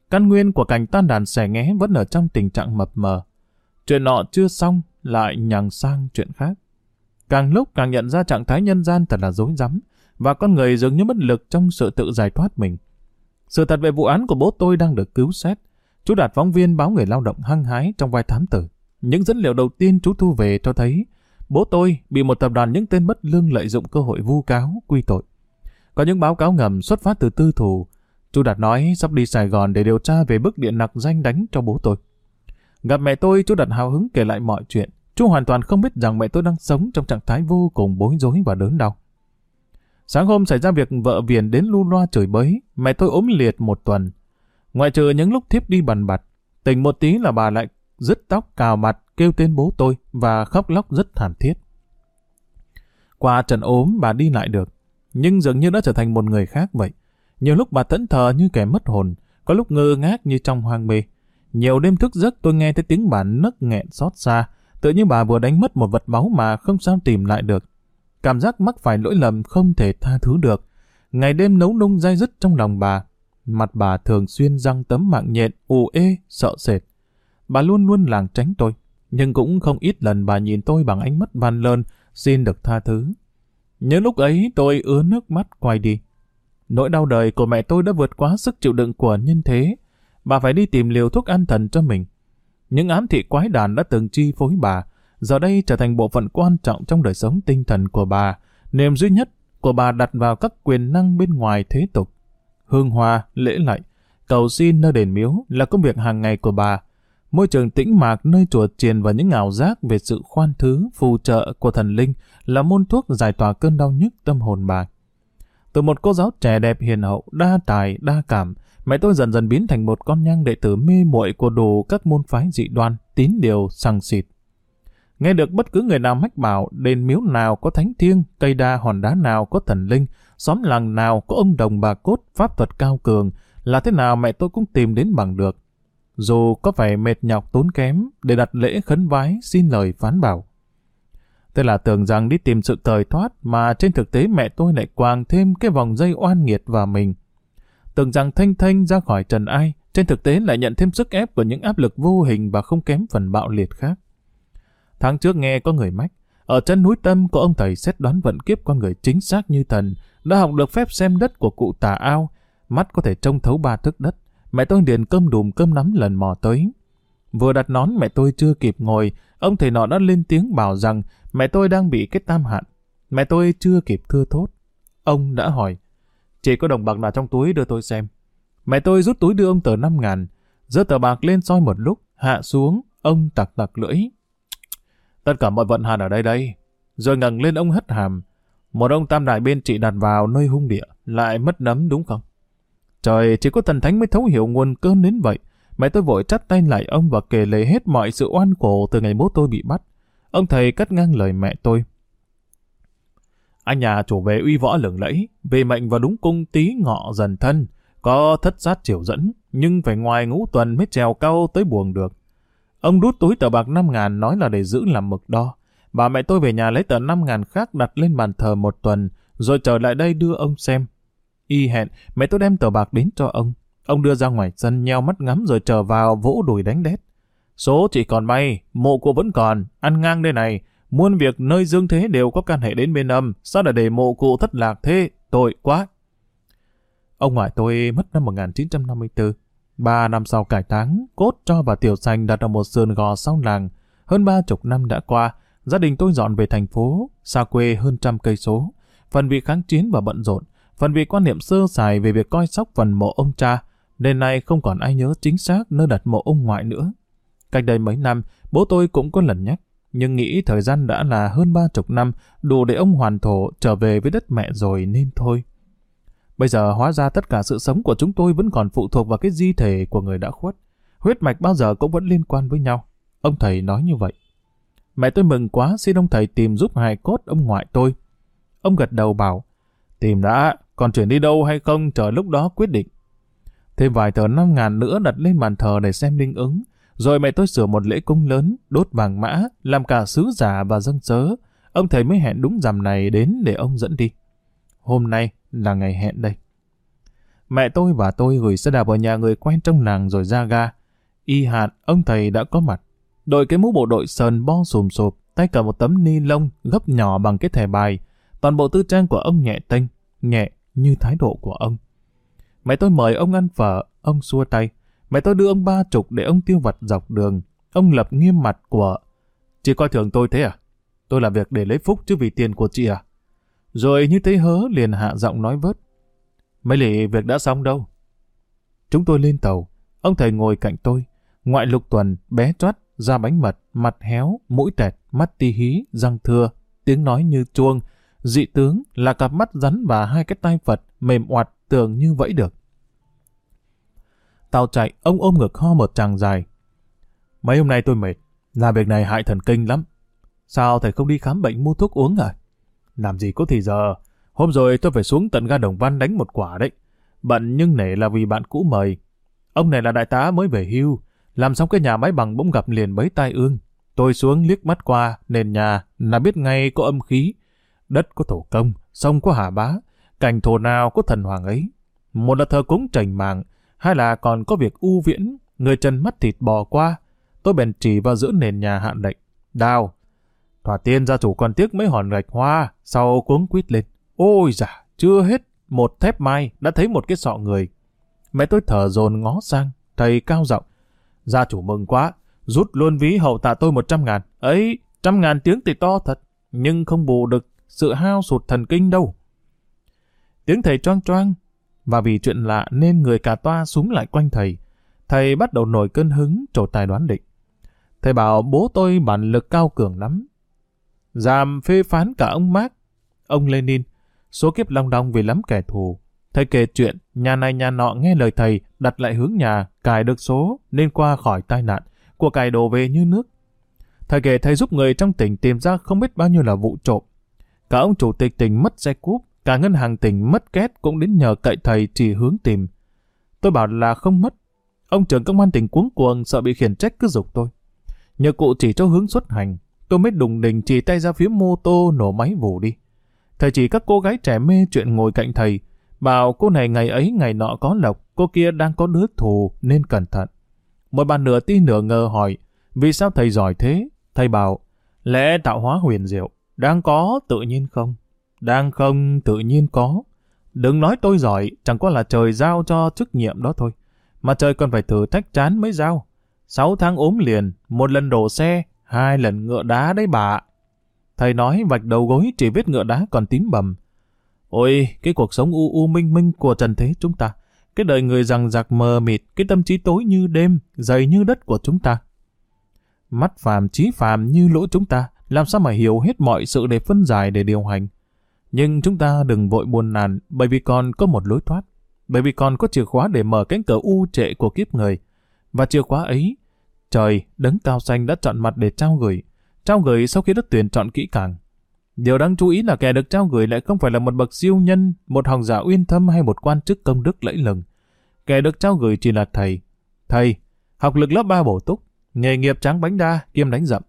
Căn nguyên của cảnh tan đàn xẻ nghé vẫn ở trong tình trạng mập mờ. Chuyện nọ chưa xong, lại nhằng sang chuyện khác. Càng lúc càng nhận ra trạng thái nhân gian thật là dối rắm và con người dường như bất lực trong sự tự giải thoát mình. Sự thật về vụ án của bố tôi đang được cứu xét. Chú Đạt phóng viên báo người lao động hăng hái trong vai thám tử. Những dẫn liệu đầu tiên chú thu về cho thấy bố tôi bị một tập đoàn những tên bất lương lợi dụng cơ hội vu cáo, quy tội. Có những báo cáo ngầm xuất phát từ tư thủ. Chú Đạt nói sắp đi Sài Gòn để điều tra về bức điện nặc danh đánh cho bố tôi. Gặp mẹ tôi, chú đặt hào hứng kể lại mọi chuyện. Chú hoàn toàn không biết rằng mẹ tôi đang sống trong trạng thái vô cùng bối rối và đớn đau. Sáng hôm xảy ra việc vợ viền đến lu loa chửi bới, mẹ tôi ốm liệt một tuần. Ngoại trừ những lúc thiếp đi bần bặt, tỉnh một tí là bà lại dứt tóc cào mặt kêu tên bố tôi và khóc lóc rất thảm thiết. Qua trận ốm bà đi lại được, nhưng dường như đã trở thành một người khác vậy. Nhiều lúc bà thẫn thờ như kẻ mất hồn, có lúc ngơ ngác như trong hoang mê. Nhiều đêm thức giấc tôi nghe thấy tiếng bà nấc nghẹn xót xa, tự như bà vừa đánh mất một vật báu mà không sao tìm lại được. Cảm giác mắc phải lỗi lầm không thể tha thứ được. Ngày đêm nấu nung dai dứt trong lòng bà. Mặt bà thường xuyên răng tấm mạng nhện, ù ê, sợ sệt. Bà luôn luôn làng tránh tôi, nhưng cũng không ít lần bà nhìn tôi bằng ánh mắt van lơn, xin được tha thứ. Nhớ lúc ấy tôi ứa nước mắt quay đi. Nỗi đau đời của mẹ tôi đã vượt quá sức chịu đựng của nhân thế. Bà phải đi tìm liều thuốc an thần cho mình. Những ám thị quái đàn đã từng chi phối bà, giờ đây trở thành bộ phận quan trọng trong đời sống tinh thần của bà, niềm duy nhất của bà đặt vào các quyền năng bên ngoài thế tục. Hương hoa, lễ lạy, cầu xin nơi đền miếu là công việc hàng ngày của bà. Môi trường tĩnh mạc nơi chùa triền và những ảo giác về sự khoan thứ, phù trợ của thần linh là môn thuốc giải tỏa cơn đau nhức tâm hồn bà. Từ một cô giáo trẻ đẹp hiền hậu, đa tài, đa cảm, mẹ tôi dần dần biến thành một con nhang đệ tử mê muội của đủ các môn phái dị đoan, tín điều, sằng xịt. Nghe được bất cứ người nào mách bảo đền miếu nào có thánh thiêng, cây đa hòn đá nào có thần linh, xóm làng nào có ông đồng bà cốt, pháp thuật cao cường, là thế nào mẹ tôi cũng tìm đến bằng được. Dù có phải mệt nhọc tốn kém để đặt lễ khấn vái xin lời phán bảo. Thế là tưởng rằng đi tìm sự thời thoát mà trên thực tế mẹ tôi lại quàng thêm cái vòng dây oan nghiệt vào mình. Tưởng rằng thanh thanh ra khỏi trần ai, trên thực tế lại nhận thêm sức ép của những áp lực vô hình và không kém phần bạo liệt khác. Tháng trước nghe có người mách, ở chân núi Tâm có ông thầy xét đoán vận kiếp con người chính xác như thần, đã học được phép xem đất của cụ tà ao, mắt có thể trông thấu ba thức đất. Mẹ tôi điền cơm đùm cơm nắm lần mò tới. Vừa đặt nón mẹ tôi chưa kịp ngồi, ông thầy nọ đã lên tiếng bảo rằng mẹ tôi đang bị cái tam hạn. Mẹ tôi chưa kịp thưa thốt. Ông đã hỏi, chỉ có đồng bạc là trong túi đưa tôi xem. Mẹ tôi rút túi đưa ông tờ 5 ngàn, giơ tờ bạc lên soi một lúc, hạ xuống, ông tặc tặc lưỡi. Tất cả mọi vận hạn ở đây đây. Rồi ngẩng lên ông hất hàm. Một ông tam đại bên chị đặt vào nơi hung địa, lại mất nấm đúng không? Trời, chỉ có thần thánh mới thấu hiểu nguồn cơn đến vậy. Mẹ tôi vội chắt tay lại ông và kể lể hết mọi sự oan khổ từ ngày bố tôi bị bắt. Ông thầy cắt ngang lời mẹ tôi. Anh nhà chủ về uy võ lừng lẫy, về mệnh và đúng cung tí ngọ dần thân, có thất sát chiều dẫn, nhưng phải ngoài ngũ tuần mới trèo cao tới buồng được. Ông đút túi tờ bạc 5 ngàn nói là để giữ làm mực đo. Bà mẹ tôi về nhà lấy tờ 5 ngàn khác đặt lên bàn thờ một tuần, rồi trở lại đây đưa ông xem. Y hẹn, mẹ tôi đem tờ bạc đến cho ông. Ông đưa ra ngoài sân nheo mắt ngắm rồi trở vào vỗ đùi đánh đét. Số chỉ còn may, mộ của vẫn còn, ăn ngang đây này. Muôn việc nơi dương thế đều có can hệ đến bên âm, sao lại để mộ cụ thất lạc thế, tội quá. Ông ngoại tôi mất năm 1954. Ba năm sau cải táng, cốt cho bà tiểu xanh đặt ở một sườn gò sau làng. Hơn ba chục năm đã qua, gia đình tôi dọn về thành phố, xa quê hơn trăm cây số. Phần vì kháng chiến và bận rộn, phần vì quan niệm sơ sài về việc coi sóc phần mộ ông cha, nên nay không còn ai nhớ chính xác nơi đặt mộ ông ngoại nữa. Cách đây mấy năm, bố tôi cũng có lần nhắc, nhưng nghĩ thời gian đã là hơn ba chục năm, đủ để ông hoàn thổ trở về với đất mẹ rồi nên thôi. Bây giờ hóa ra tất cả sự sống của chúng tôi vẫn còn phụ thuộc vào cái di thể của người đã khuất. Huyết mạch bao giờ cũng vẫn liên quan với nhau. Ông thầy nói như vậy. Mẹ tôi mừng quá xin ông thầy tìm giúp hài cốt ông ngoại tôi. Ông gật đầu bảo, tìm đã, còn chuyển đi đâu hay không chờ lúc đó quyết định. Thêm vài tờ năm ngàn nữa đặt lên bàn thờ để xem linh ứng. Rồi mẹ tôi sửa một lễ cung lớn, đốt vàng mã, làm cả sứ giả và dân sớ. Ông thầy mới hẹn đúng rằm này đến để ông dẫn đi. Hôm nay là ngày hẹn đây. Mẹ tôi và tôi gửi xe đạp vào nhà người quen trong làng rồi ra ga. Y hạn, ông thầy đã có mặt. Đội cái mũ bộ đội sờn bo sùm sụp, tay cầm một tấm ni lông gấp nhỏ bằng cái thẻ bài. Toàn bộ tư trang của ông nhẹ tênh, nhẹ như thái độ của ông. Mẹ tôi mời ông ăn phở, ông xua tay. Mẹ tôi đưa ông ba chục để ông tiêu vặt dọc đường. Ông lập nghiêm mặt của... chị coi thường tôi thế à? tôi làm việc để lấy phúc chứ vì tiền của chị à? Rồi như thấy hớ liền hạ giọng nói vớt. Mấy lì việc đã xong đâu. Chúng tôi lên tàu, ông thầy ngồi cạnh tôi. Ngoại lục tuần, bé choát, da bánh mật, mặt héo, mũi tẹt, mắt ti hí, răng thưa, tiếng nói như chuông. Dị tướng là cặp mắt rắn và hai cái tay Phật mềm oặt tưởng như vẫy được. Tàu chạy, ông ôm ngực ho một tràng dài. Mấy hôm nay tôi mệt, làm việc này hại thần kinh lắm. Sao thầy không đi khám bệnh mua thuốc uống à? Làm gì có thì giờ. Hôm rồi tôi phải xuống tận ga Đồng Văn đánh một quả đấy. Bận nhưng nể là vì bạn cũ mời. Ông này là đại tá mới về hưu. Làm xong cái nhà máy bằng bỗng gặp liền bấy tai ương. Tôi xuống liếc mắt qua nền nhà là biết ngay có âm khí. Đất có thổ công, sông có hà bá. Cảnh thổ nào có thần hoàng ấy. Một là thờ cúng trành mạng, hay là còn có việc u viễn, người chân mắt thịt bò qua. Tôi bèn chỉ vào giữa nền nhà hạn lệnh. Đào, Thỏa tiên gia chủ còn tiếc mấy hòn gạch hoa, sau cuống quýt lên. Ôi dạ, chưa hết, một thép mai đã thấy một cái sọ người. Mẹ tôi thở dồn ngó sang, thầy cao giọng. Gia chủ mừng quá, rút luôn ví hậu tạ tôi một trăm ngàn. Ấy, trăm ngàn tiếng thì to thật, nhưng không bù được sự hao sụt thần kinh đâu. Tiếng thầy choang choang, và vì chuyện lạ nên người cả toa súng lại quanh thầy. Thầy bắt đầu nổi cơn hứng trổ tài đoán định. Thầy bảo bố tôi bản lực cao cường lắm, Giảm phê phán cả ông Mark, ông Lenin, số kiếp long đong vì lắm kẻ thù. Thầy kể chuyện, nhà này nhà nọ nghe lời thầy, đặt lại hướng nhà, cài được số, nên qua khỏi tai nạn, của cài đồ về như nước. Thầy kể thầy giúp người trong tỉnh tìm ra không biết bao nhiêu là vụ trộm. Cả ông chủ tịch tỉnh mất xe cúp, cả ngân hàng tỉnh mất két cũng đến nhờ cậy thầy chỉ hướng tìm. Tôi bảo là không mất. Ông trưởng công an tỉnh cuống cuồng sợ bị khiển trách cứ dục tôi. Nhờ cụ chỉ cho hướng xuất hành, Tôi mới đùng đình chỉ tay ra phía mô tô nổ máy vù đi. Thầy chỉ các cô gái trẻ mê chuyện ngồi cạnh thầy, bảo cô này ngày ấy ngày nọ có lộc, cô kia đang có đứa thù nên cẩn thận. Một bà nửa tin nửa ngờ hỏi, vì sao thầy giỏi thế? Thầy bảo, lẽ tạo hóa huyền diệu, đang có tự nhiên không? Đang không tự nhiên có. Đừng nói tôi giỏi, chẳng qua là trời giao cho chức nhiệm đó thôi. Mà trời còn phải thử thách chán mới giao. Sáu tháng ốm liền, một lần đổ xe, Hai lần ngựa đá đấy bà. Thầy nói vạch đầu gối chỉ vết ngựa đá còn tím bầm. Ôi, cái cuộc sống u u minh minh của trần thế chúng ta. Cái đời người rằng giặc mờ mịt, cái tâm trí tối như đêm, dày như đất của chúng ta. Mắt phàm trí phàm như lỗ chúng ta, làm sao mà hiểu hết mọi sự để phân giải để điều hành. Nhưng chúng ta đừng vội buồn nản bởi vì còn có một lối thoát. Bởi vì còn có chìa khóa để mở cánh cửa u trệ của kiếp người. Và chìa khóa ấy Trời, đấng cao xanh đã chọn mặt để trao gửi. Trao gửi sau khi đất tuyển chọn kỹ càng. Điều đáng chú ý là kẻ được trao gửi lại không phải là một bậc siêu nhân, một hoàng giả uyên thâm hay một quan chức công đức lẫy lừng. Kẻ được trao gửi chỉ là thầy. Thầy, học lực lớp ba bổ túc, nghề nghiệp tráng bánh đa, kiêm đánh dậm.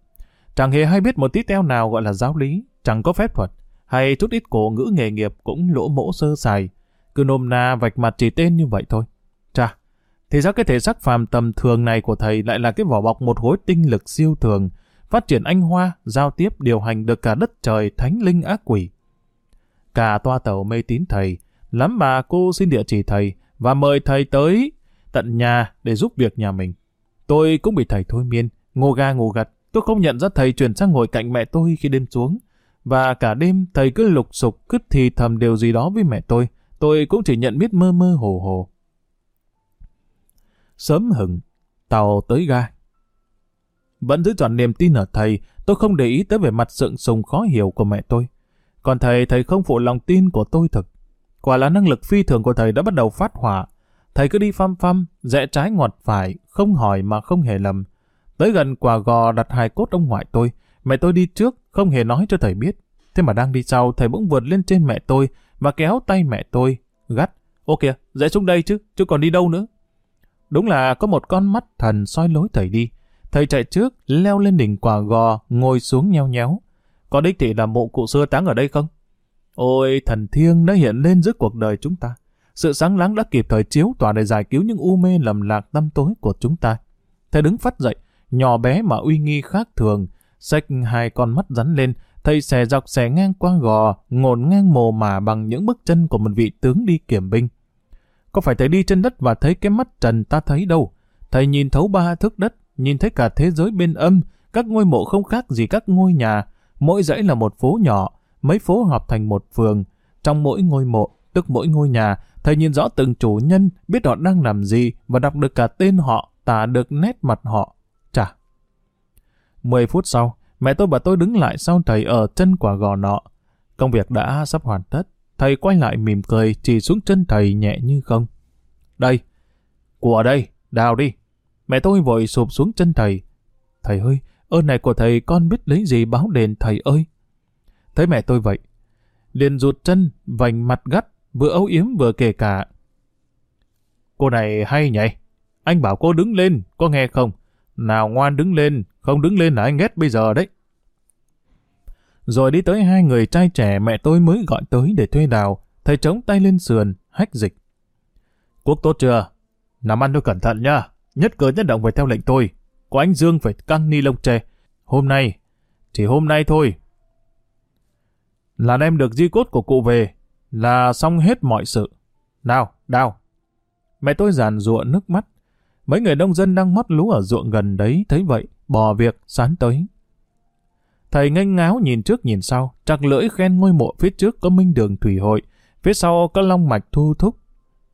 Chẳng hề hay biết một tí teo nào gọi là giáo lý, chẳng có phép thuật, hay chút ít cổ ngữ nghề nghiệp cũng lỗ mỗ sơ sài. Cứ nôm na vạch mặt chỉ tên như vậy thôi. Chà, thì ra cái thể xác phàm tầm thường này của thầy lại là cái vỏ bọc một khối tinh lực siêu thường, phát triển anh hoa, giao tiếp điều hành được cả đất trời thánh linh ác quỷ. Cả toa tàu mê tín thầy, lắm bà cô xin địa chỉ thầy và mời thầy tới tận nhà để giúp việc nhà mình. Tôi cũng bị thầy thôi miên, ngô ga ngô gật, tôi không nhận ra thầy chuyển sang ngồi cạnh mẹ tôi khi đêm xuống. Và cả đêm thầy cứ lục sục, cứ thì thầm điều gì đó với mẹ tôi, tôi cũng chỉ nhận biết mơ mơ hồ hồ. Sớm hừng, tàu tới ga. Vẫn giữ trọn niềm tin ở thầy, tôi không để ý tới vẻ mặt sượng sùng khó hiểu của mẹ tôi. Còn thầy, thầy không phụ lòng tin của tôi thực. Quả là năng lực phi thường của thầy đã bắt đầu phát hỏa. Thầy cứ đi phăm phăm, rẽ trái ngọt phải, không hỏi mà không hề lầm. Tới gần quả gò đặt hài cốt ông ngoại tôi, mẹ tôi đi trước, không hề nói cho thầy biết. Thế mà đang đi sau, thầy bỗng vượt lên trên mẹ tôi và kéo tay mẹ tôi, gắt. Ô kìa, rẽ xuống đây chứ, chứ còn đi đâu nữa. Đúng là có một con mắt thần soi lối thầy đi. Thầy chạy trước, leo lên đỉnh quả gò, ngồi xuống nheo nhéo. Có đích thị là mộ cụ xưa táng ở đây không? Ôi, thần thiêng đã hiện lên giữa cuộc đời chúng ta. Sự sáng láng đã kịp thời chiếu tỏa để giải cứu những u mê lầm lạc tâm tối của chúng ta. Thầy đứng phát dậy, nhỏ bé mà uy nghi khác thường, xách hai con mắt rắn lên, thầy xè dọc xè ngang qua gò, ngổn ngang mồ mà bằng những bước chân của một vị tướng đi kiểm binh. Có phải thầy đi trên đất và thấy cái mắt trần ta thấy đâu. Thầy nhìn thấu ba thước đất, nhìn thấy cả thế giới bên âm, các ngôi mộ không khác gì các ngôi nhà, Mỗi dãy là một phố nhỏ, mấy phố hợp thành một phường. Trong mỗi ngôi mộ, tức mỗi ngôi nhà, thầy nhìn rõ từng chủ nhân, biết họ đang làm gì và đọc được cả tên họ, tả được nét mặt họ. Chà. Mười phút sau, mẹ tôi và tôi đứng lại sau thầy ở chân quả gò nọ. Công việc đã sắp hoàn tất. Thầy quay lại mỉm cười, chỉ xuống chân thầy nhẹ như không. Đây, của đây, đào đi. Mẹ tôi vội sụp xuống chân thầy. Thầy ơi, ơn này của thầy con biết lấy gì báo đền thầy ơi. Thấy mẹ tôi vậy, liền rụt chân, vành mặt gắt, vừa âu yếm vừa kể cả. Cô này hay nhỉ? Anh bảo cô đứng lên, có nghe không? Nào ngoan đứng lên, không đứng lên là anh ghét bây giờ đấy. Rồi đi tới hai người trai trẻ mẹ tôi mới gọi tới để thuê đào. Thầy chống tay lên sườn, hách dịch. Quốc tốt chưa? Làm ăn tôi cẩn thận nha. Nhất cử nhất động phải theo lệnh tôi. Có anh Dương phải căng ni lông tre. Hôm nay, chỉ hôm nay thôi. Là đem được di cốt của cụ về, là xong hết mọi sự. Nào, đào. Mẹ tôi giàn ruộng nước mắt. Mấy người nông dân đang mót lúa ở ruộng gần đấy, thấy vậy, bỏ việc, sán tới. Thầy nghênh ngáo nhìn trước nhìn sau, chặt lưỡi khen ngôi mộ phía trước có minh đường thủy hội, phía sau có long mạch thu thúc.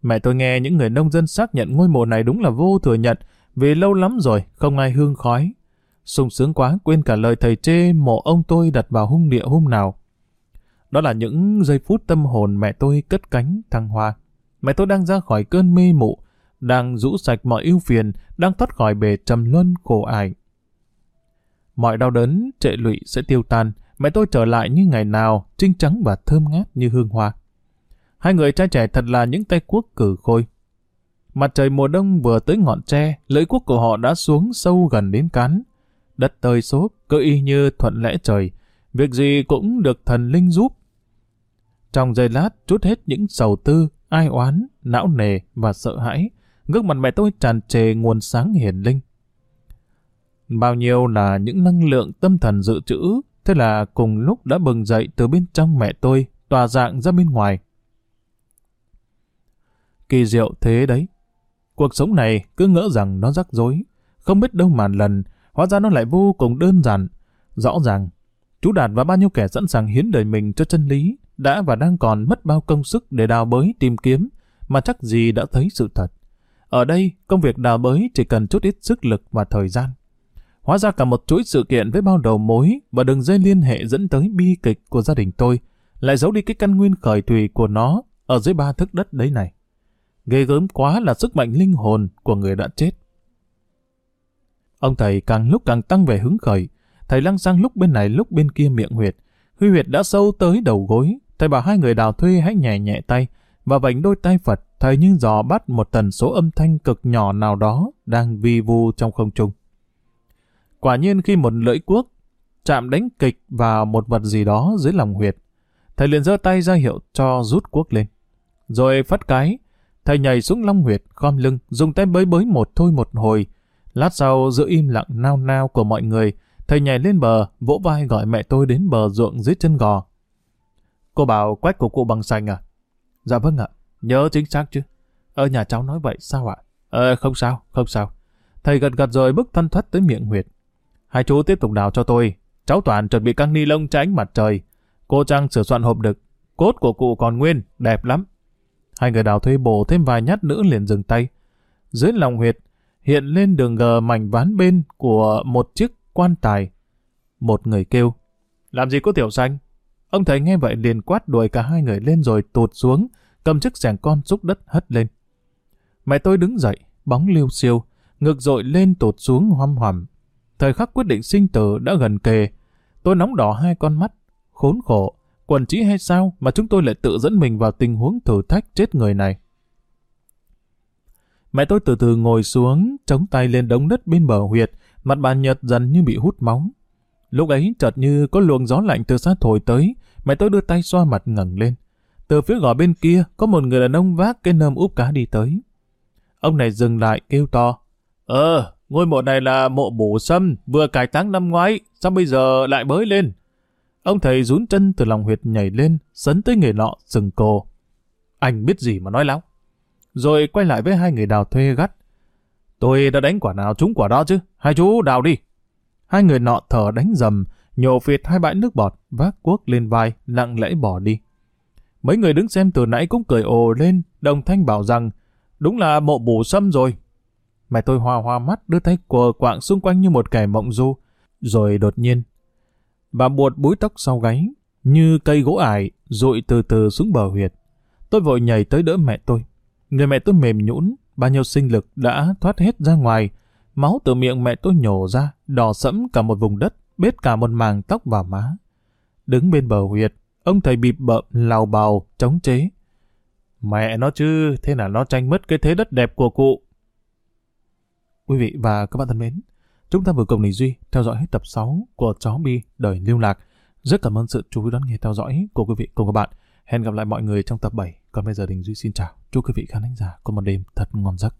Mẹ tôi nghe những người nông dân xác nhận ngôi mộ này đúng là vô thừa nhận, vì lâu lắm rồi không ai hương khói. sung sướng quá quên cả lời thầy chê mộ ông tôi đặt vào hung địa hôm nào. Đó là những giây phút tâm hồn mẹ tôi cất cánh thăng hoa. Mẹ tôi đang ra khỏi cơn mê mụ, đang rũ sạch mọi ưu phiền, đang thoát khỏi bề trầm luân khổ ải. Mọi đau đớn, trệ lụy sẽ tiêu tan, mẹ tôi trở lại như ngày nào, trinh trắng và thơm ngát như hương hoa. Hai người trai trẻ thật là những tay cuốc cử khôi. Mặt trời mùa đông vừa tới ngọn tre, lưỡi cuốc của họ đã xuống sâu gần đến cán. Đất tơi xốp, cơ y như thuận lẽ trời. Việc gì cũng được thần linh giúp. Trong giây lát, chút hết những sầu tư, ai oán, não nề và sợ hãi. Gương mặt mẹ tôi tràn trề nguồn sáng hiền linh. Bao nhiêu là những năng lượng tâm thần dự trữ, thế là cùng lúc đã bừng dậy từ bên trong mẹ tôi, tỏa dạng ra bên ngoài. Kỳ diệu thế đấy. Cuộc sống này cứ ngỡ rằng nó rắc rối, không biết đâu mà lần, hóa ra nó lại vô cùng đơn giản. Rõ ràng, chú Đạt và bao nhiêu kẻ sẵn sàng hiến đời mình cho chân lý, đã và đang còn mất bao công sức để đào bới tìm kiếm, mà chắc gì đã thấy sự thật. Ở đây, công việc đào bới chỉ cần chút ít sức lực và thời gian. Hóa ra cả một chuỗi sự kiện với bao đầu mối và đường dây liên hệ dẫn tới bi kịch của gia đình tôi, lại giấu đi cái căn nguyên khởi thủy của nó ở dưới ba thức đất đấy này. Ghê gớm quá là sức mạnh linh hồn của người đã chết. Ông thầy càng lúc càng tăng về hứng khởi, thầy lăng sang lúc bên này lúc bên kia miệng huyệt. Huy huyệt đã sâu tới đầu gối, thầy bảo hai người đào thuê hãy nhẹ nhẹ tay, và vảnh đôi tay Phật, thầy như dò bắt một tần số âm thanh cực nhỏ nào đó đang vi vu trong không trung. Quả nhiên khi một lưỡi cuốc chạm đánh kịch vào một vật gì đó dưới lòng huyệt, thầy liền giơ tay ra hiệu cho rút cuốc lên. Rồi phát cái, thầy nhảy xuống long huyệt, khom lưng, dùng tay bới bới một thôi một hồi. Lát sau giữ im lặng nao nao của mọi người, thầy nhảy lên bờ, vỗ vai gọi mẹ tôi đến bờ ruộng dưới chân gò. Cô bảo quét của cụ bằng sành à? Dạ vâng ạ, nhớ chính xác chứ. Ở nhà cháu nói vậy sao ạ? Ờ, không sao, không sao. Thầy gật gật rồi bước thân thoát tới miệng huyệt. Hai chú tiếp tục đào cho tôi. Cháu Toàn chuẩn bị căng ni lông tránh mặt trời. Cô Trang sửa soạn hộp đực. Cốt của cụ còn nguyên, đẹp lắm. Hai người đào thuê bổ thêm vài nhát nữa liền dừng tay. Dưới lòng huyệt, hiện lên đường gờ mảnh ván bên của một chiếc quan tài. Một người kêu. Làm gì có tiểu xanh? Ông thầy nghe vậy liền quát đuổi cả hai người lên rồi tụt xuống, cầm chiếc sẻng con xúc đất hất lên. Mẹ tôi đứng dậy, bóng liêu siêu, ngực dội lên tụt xuống hoăm hoằm. Thời khắc quyết định sinh tử đã gần kề. Tôi nóng đỏ hai con mắt, khốn khổ, quần trí hay sao mà chúng tôi lại tự dẫn mình vào tình huống thử thách chết người này. Mẹ tôi từ từ ngồi xuống, chống tay lên đống đất bên bờ huyệt, mặt bà nhợt dần như bị hút máu. Lúc ấy chợt như có luồng gió lạnh từ xa thổi tới, mẹ tôi đưa tay xoa mặt ngẩng lên. Từ phía gò bên kia, có một người đàn ông vác cái nơm úp cá đi tới. Ông này dừng lại kêu to. Ờ, ngôi mộ này là mộ bổ sâm, vừa cải táng năm ngoái, sao bây giờ lại bới lên? Ông thầy rún chân từ lòng huyệt nhảy lên, sấn tới người nọ, sừng cổ. Anh biết gì mà nói láo. Rồi quay lại với hai người đào thuê gắt. Tôi đã đánh quả nào trúng quả đó chứ, hai chú đào đi. Hai người nọ thở đánh dầm, nhổ phiệt hai bãi nước bọt, vác cuốc lên vai, lặng lẽ bỏ đi. Mấy người đứng xem từ nãy cũng cười ồ lên, đồng thanh bảo rằng, đúng là mộ bù sâm rồi. Mẹ tôi hoa hoa mắt đưa tay quờ quạng xung quanh như một kẻ mộng du, rồi đột nhiên. Bà buột búi tóc sau gáy, như cây gỗ ải, rụi từ từ xuống bờ huyệt. Tôi vội nhảy tới đỡ mẹ tôi. Người mẹ tôi mềm nhũn, bao nhiêu sinh lực đã thoát hết ra ngoài. Máu từ miệng mẹ tôi nhổ ra, đỏ sẫm cả một vùng đất, bết cả một màng tóc và má. Đứng bên bờ huyệt, ông thầy bịp bợm, lào bào, chống chế. Mẹ nó chứ, thế là nó tranh mất cái thế đất đẹp của cụ. Quý vị và các bạn thân mến, chúng ta vừa cùng Đình Duy theo dõi hết tập 6 của Chó Bi Đời Lưu Lạc. Rất cảm ơn sự chú ý đón nghe theo dõi của quý vị cùng các bạn. Hẹn gặp lại mọi người trong tập 7. Còn bây giờ Đình Duy xin chào. Chúc quý vị khán giả có một đêm thật ngon giấc.